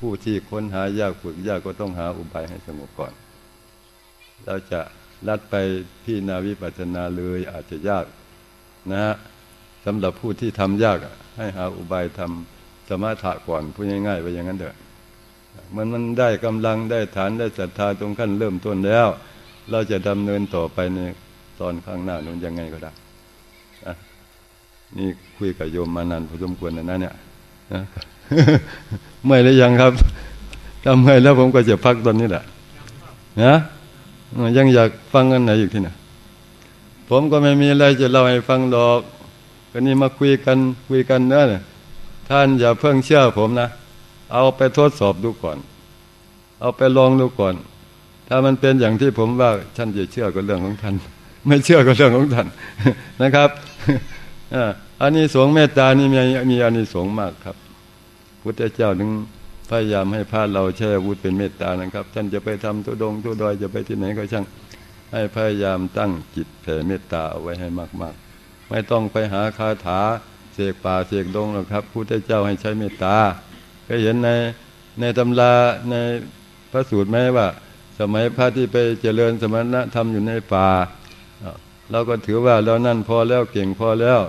ผู้ที่ค้นหายากฝึกยากก็ต้องหาอุบายให้สงบก่อน เราจะลัดไปพี่นาวิปัสนาเลยอาจจะยากนะฮะสำหรับผู้ที่ทำยากให้หาอุบายทำสมาธิก่อนพูดง่ายๆไปอย่างนั้นเถอะมันมันได้กำลังได้ฐานได้ศรัทธาตรงขั้นเริ่มต้นแล้ว เราจะดำเนินต่อไปในตอนข้างหน้านู้นยังไงก็ได้นี่คุยกับโยมมานานพอสมควรนะเนี่ยนะ เมื่อยหรือยังครับถ้าเมื่อยแล้วผมก็จะพักตอนนี้แหละนะยังอยากฟังกันไหนอยู่ที่ไหนผมก็ไม่มีอะไรจะเล่าให้ฟังดอกก็นี่มาคุยกันคุยกันเนื้อเนี่ยท่านอย่าเพิ่งเชื่อผมนะ เอาไปทดสอบดูก่อน เอาไปลองดูก่อน ถ้ามันเป็นอย่างที่ผมว่าท่านจะเชื่อก็เรื่องของท่าน ไม่เชื่อก็เรื่องของท่านนะครับอันนี้สงเมตตานี่มีมีอันนี้สงมากครับ พุทธเจ้าถึงพยายามให้พาเราใช้อาวุธเป็นเมตตานะครับ ท่านจะไปทำตัวดงตัวดอยจะไปที่ไหนก็ช่าง ให้พยายามตั้งจิตแผ่เมตตาเอาไว้ให้มาก ๆ ไม่ต้องไปหาคาถาเสกป่าเสกดงหรอกครับพุทธเจ้าให้ใช้เมตตาก็เห็นในในตำราในพระสูตรไหมว่า สมัยพระที่ไปเจริญสมณธรรมอยู่ในป่าเราก็ถือว่าเรานั่นพอแล้วเก่งพอแล้ว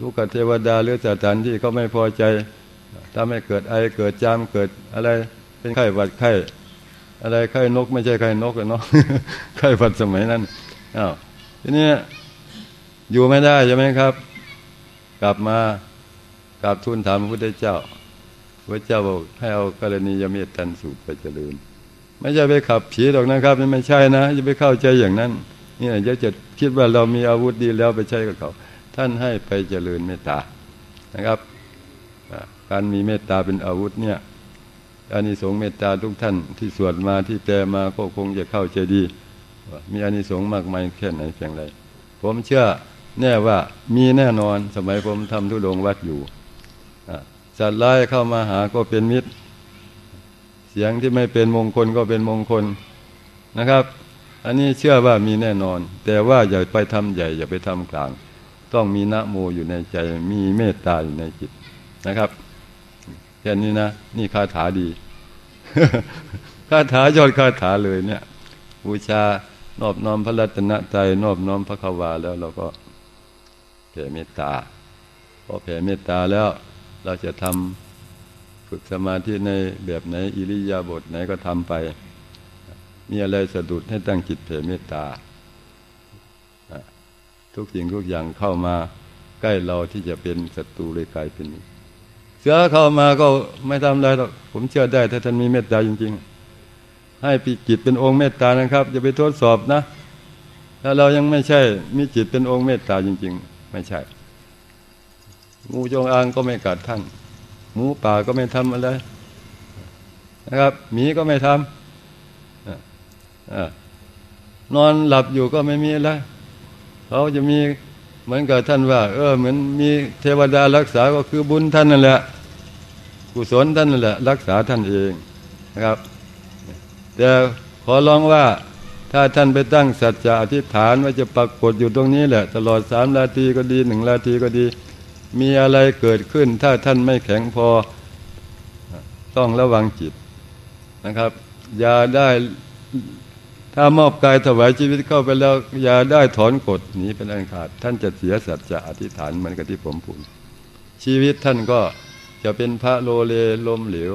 ลูกเทวดาหรือสถานที่เขาไม่พอใจ ถ้าไม่เกิดไอเกิดจามเกิดอะไรเป็นไข้หวัดไข้อะไรไข้นก ไม่ใช่ไข้นกเนาะไข้หวัดสมัยนั้นอ้าวทีนี้อยู่ไม่ได้ใช่ไหมครับ กลับมากลับทูลถามพระพุทธเจ้าพระเจ้าบอกให้เอากรณียเมตตันสูตรไปเจริญไม่ใช่ไปขับผีหรอกนะครับนี่ไม่ใช่นะอย่าไปเข้าใจอย่างนั้นนี่จะจะคิดว่าเรามีอาวุธดีแล้วไปใช้กับเขา ท่านให้ไปเจริญเมตตานะครับ การมีเมตตาเป็นอาวุธเนี่ยอานิสงส์เมตตาทุกท่านที่สวดมาที่แปลมาก็คงจะเข้าใจดี มีอานิสงส์มากมายแค่ไหนเพียงไรผมเชื่อแน่ว่ามีแน่นอนสมัยผมทำทุดงวัดอยู่สัตว์ร้ายเข้ามาหาก็เป็นมิตร เสียงที่ไม่เป็นมงคลก็เป็นมงคลนะครับ อันนี้เชื่อว่ามีแน่นอน แต่ว่าอย่าไปทำใหญ่ อย่าไปทำกลาง ต้องมีนะโมอยู่ในใจมีเมตตาอยู่ในจิตนะครับ แค่นี้นะ นี่คาถาดี คาถายอดคาถาเลยเนี่ยบูชานอบน้อมพระรัตนตรัยนอบน้อมพระขวาแล้วเราก็แผ่เมตตาพอแผ่เมตตาแล้วเราจะทำฝึกสมาธิในแบบไหนอิริยาบถไหนก็ทำไป มีอะไรสะดุดให้ตั้งจิตแผ่เมตตา ทุกสิ่งทุกอย่างเข้ามาใกล้เราที่จะเป็นศัตรูเลยกลายเป็น สือเข้ามาก็ไม่ทำอะไรหรอกผมเชื่อได้ถ้าท่านมีเมตตาจริง ๆ ให้ปีจิตเป็นองค์เมตตานะครับอย่าไปทดสอบนะ ถ้าเรายังไม่ใช่มีจิตเป็นองค์เมตตาจริง ๆ ไม่ใช่ งูจงอางก็ไม่กัดท่านหมูป่าก็ไม่ทำอะไรนะครับหมีก็ไม่ทำนอนหลับอยู่ก็ไม่มีอะไรเขาจะมี เหมือนกับท่านว่า เออเหมือนมีเทวดารักษาก็คือบุญท่านนั่นแหละกุศลท่านนั่นแหละ รักษาท่านเองนะครับ แต่ขอร้องว่าถ้าท่านไปตั้งสัจจะอธิษฐานว่าจะปรากฏอยู่ตรงนี้แหละ ตลอดสามนาทีก็ดีหนึ่งนาทีก็ดี มีอะไรเกิดขึ้น ถ้าท่านไม่แข็งพอต้องระวังจิตนะครับ อย่าได้ ถ้ามอบกายถวายชีวิตเข้าไปแล้วอย่าได้ถอนกฎหนีเป็นอันขาด ท่านจะเสียสัจจะอธิษฐานเหมือนกับที่ผมพูดชีวิตท่านก็จะเป็นพระโลเลลมเหลว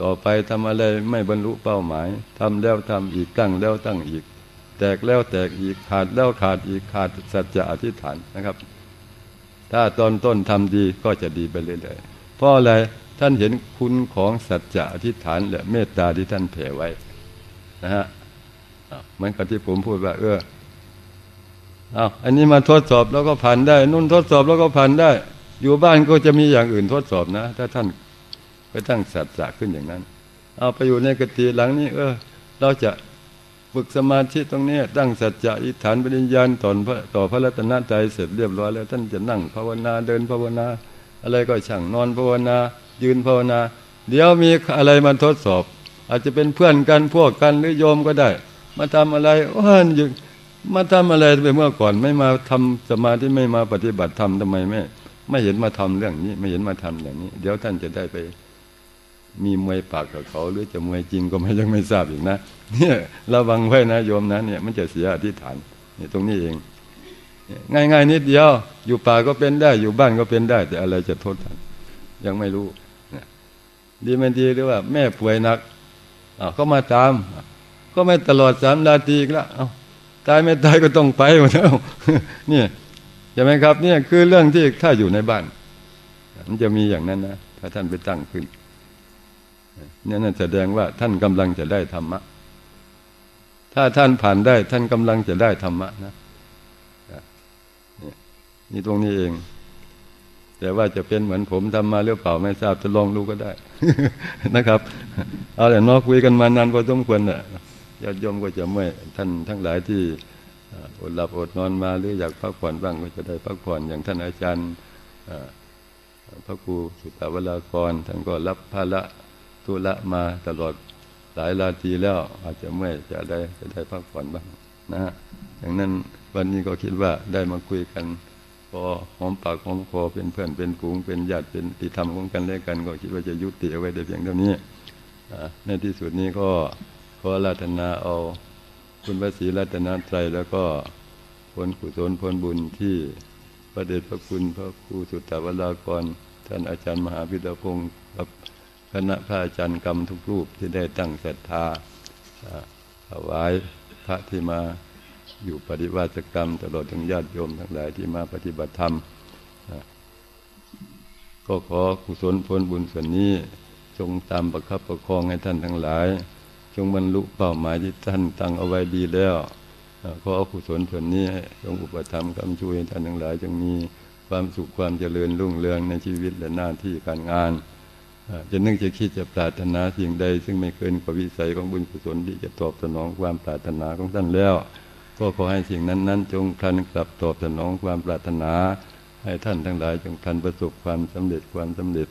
ต่อไปทำอะไรไม่บรรลุเป้าหมายทำแล้วทำอีกตั้งแล้วตั้งอีก แตกแล้วแตกอีกขาดแล้วขาดอีกขาดสัจจะอธิษฐานนะครับ ถ้าตอนต้นทำดีก็จะดีไปเรื่อยๆเพราะอะไรท่านเห็นคุณของสัจจะอธิษฐานและเมตตาที่ท่านแผ่ไว้นะฮะ เหมือนกับที่ผมพูดว่า เออเอาอันนี้มาทดสอบแล้วก็ผ่านได้นุ่นทดสอบแล้วก็ผ่านได้ อยู่บ้านก็จะมีอย่างอื่นทดสอบนะ ถ้าท่านไปตั้งสัจจะขึ้นอย่างนั้น เอาไปอยู่ในกติหลังนี้ เออ เราจะฝึกสมาธิตรงนี้ ตั้งสัจจะอิฐานปริญญาณต่อพระต่อพระรัตนตรัยเสร็จเรียบร้อยแล้ว ท่านจะนั่งภาวนาเดินภาวนา อะไรก็ช่างนอนภาวนา ยืนภาวนา เดี๋ยวมีอะไรมาทดสอบ อาจจะเป็นเพื่อนกันพวกกันหรือโยมก็ได้ มาทำอะไรว่าอยู่มาทำอะไรไปเมื่อก่อน ไม่มาทำสมาธิไม่มาปฏิบัติธรรมทำไมไม่ไม่เห็นมาทำเรื่องนี้ ไม่เห็นมาทำอย่างนี้ เดี๋ยวท่านจะได้ไป มีมวยปากกับเขาหรือจะมวยจริงก็ไม่ยังไม่ทราบอีกนะเนี่ยระวังไว้นะโยมนะเนี่ย มันจะเสียอธิษฐานนี่ตรงนี้เอง ง่ายๆนิดเดียวอยู่ป่าก็เป็นได้ อยู่บ้านก็เป็นได้ แต่อะไรจะโทษท่านยังไม่รู้ดีไม่ดีหรือว่า แม่ป่วยหนักเขามาตาม ก็ไม่ตลอดสามนาทีกแล้วเอาตายไม่ตายก็ต้องไปหมดแล้วนี่ใช่ไหมครับเนี่ยคือเรื่องที่ถ้าอยู่ในบ้าน มันจะมีอย่างนั้นนะถ้าท่านไปตั้งขึ้นเนี่ยนั่นแสดงว่าท่านกำลังจะได้ธรรมะ ถ้าท่านผ่านได้ท่านกำลังจะได้ธรรมะนะนี่ตรงนี้เอง แต่ว่าจะเป็นเหมือนผมทำมาหรือเปล่าไม่ทราบจะลองดูก็ได้นะครับ เอาแต่นอกคุยกันมานานพอสมควรน่ะ ญาติโยมก็จะเมื่อยท่านทั้งหลายที่อดหลับอดนอนมาหรืออยากพักผ่อนบ้างก็จะได้พักผ่อนอย่างท่านอาจารย์พระครูสุตตวรากรท่านก็รับภาระตุละมาตลอดหลายราตรีแล้วอาจจะเมื่อยจะได้จะได้พักผ่อนบ้างนะฮะอย่างนั้นวันนี้ก็คิดว่าได้มาคุยกันพอหอมปากหอมคอเป็นเพื่อนเป็นฝูงเป็นญาติเป็นติธรรมของกันและกัน ก็คิดว่าจะยุติเอาไว้ได้เพียงเท่านี้ในที่สุดนี้ก็ อรัตนาเอา คุณพระศรีรัตนตรัยแล้วก็ผลกุศลผลบุญที่พระเดชพระคุณพระครูสุตตะวรากร ท่านอาจารย์มหาพิทพงศ์กับคณะพระอาจารย์กรรมทุกรูปที่ได้ตั้งศรัทธาถวายพระที่มาอยู่ปฏิวัติกรรม ตลอดถึงญาติโยมทั้งหลายที่มาปฏิบัติธรรม ก็ขอกุศลผลบุญส่วนนี้จงตามประคับประคองให้ท่านทั้งหลาย จงบรรลุเป้าหมายที่ท่านตั้งเอาไว้ดีแล้วขอเอากุศลส่วนนี้จงอุปถัมภ์คำช่วยท่านทั้งหลายจงมีความสุขความเจริญรุ่งเรืองในชีวิตและหน้าที่การงานจะนึกจะคิดจะปรารถนาสิ่งใด ซึ่งไม่เกินกว่าวิสัยของบุญกุศลที่จะตอบสนองความปรารถนาของท่านแล้ว ก็ขอให้สิ่งนั้นนั้นจงพลันกลับตอบสนองความปรารถนา ให้ท่านทั้งหลายจงพลันประสบความสำเร็จความสำเร็จ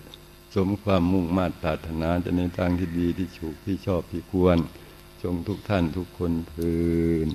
สมความมุ่งมา่ปรารถนาจะในทางที่ดีที่ถูกที่ชอบที่ควร จงทุกท่านทุกคนพืน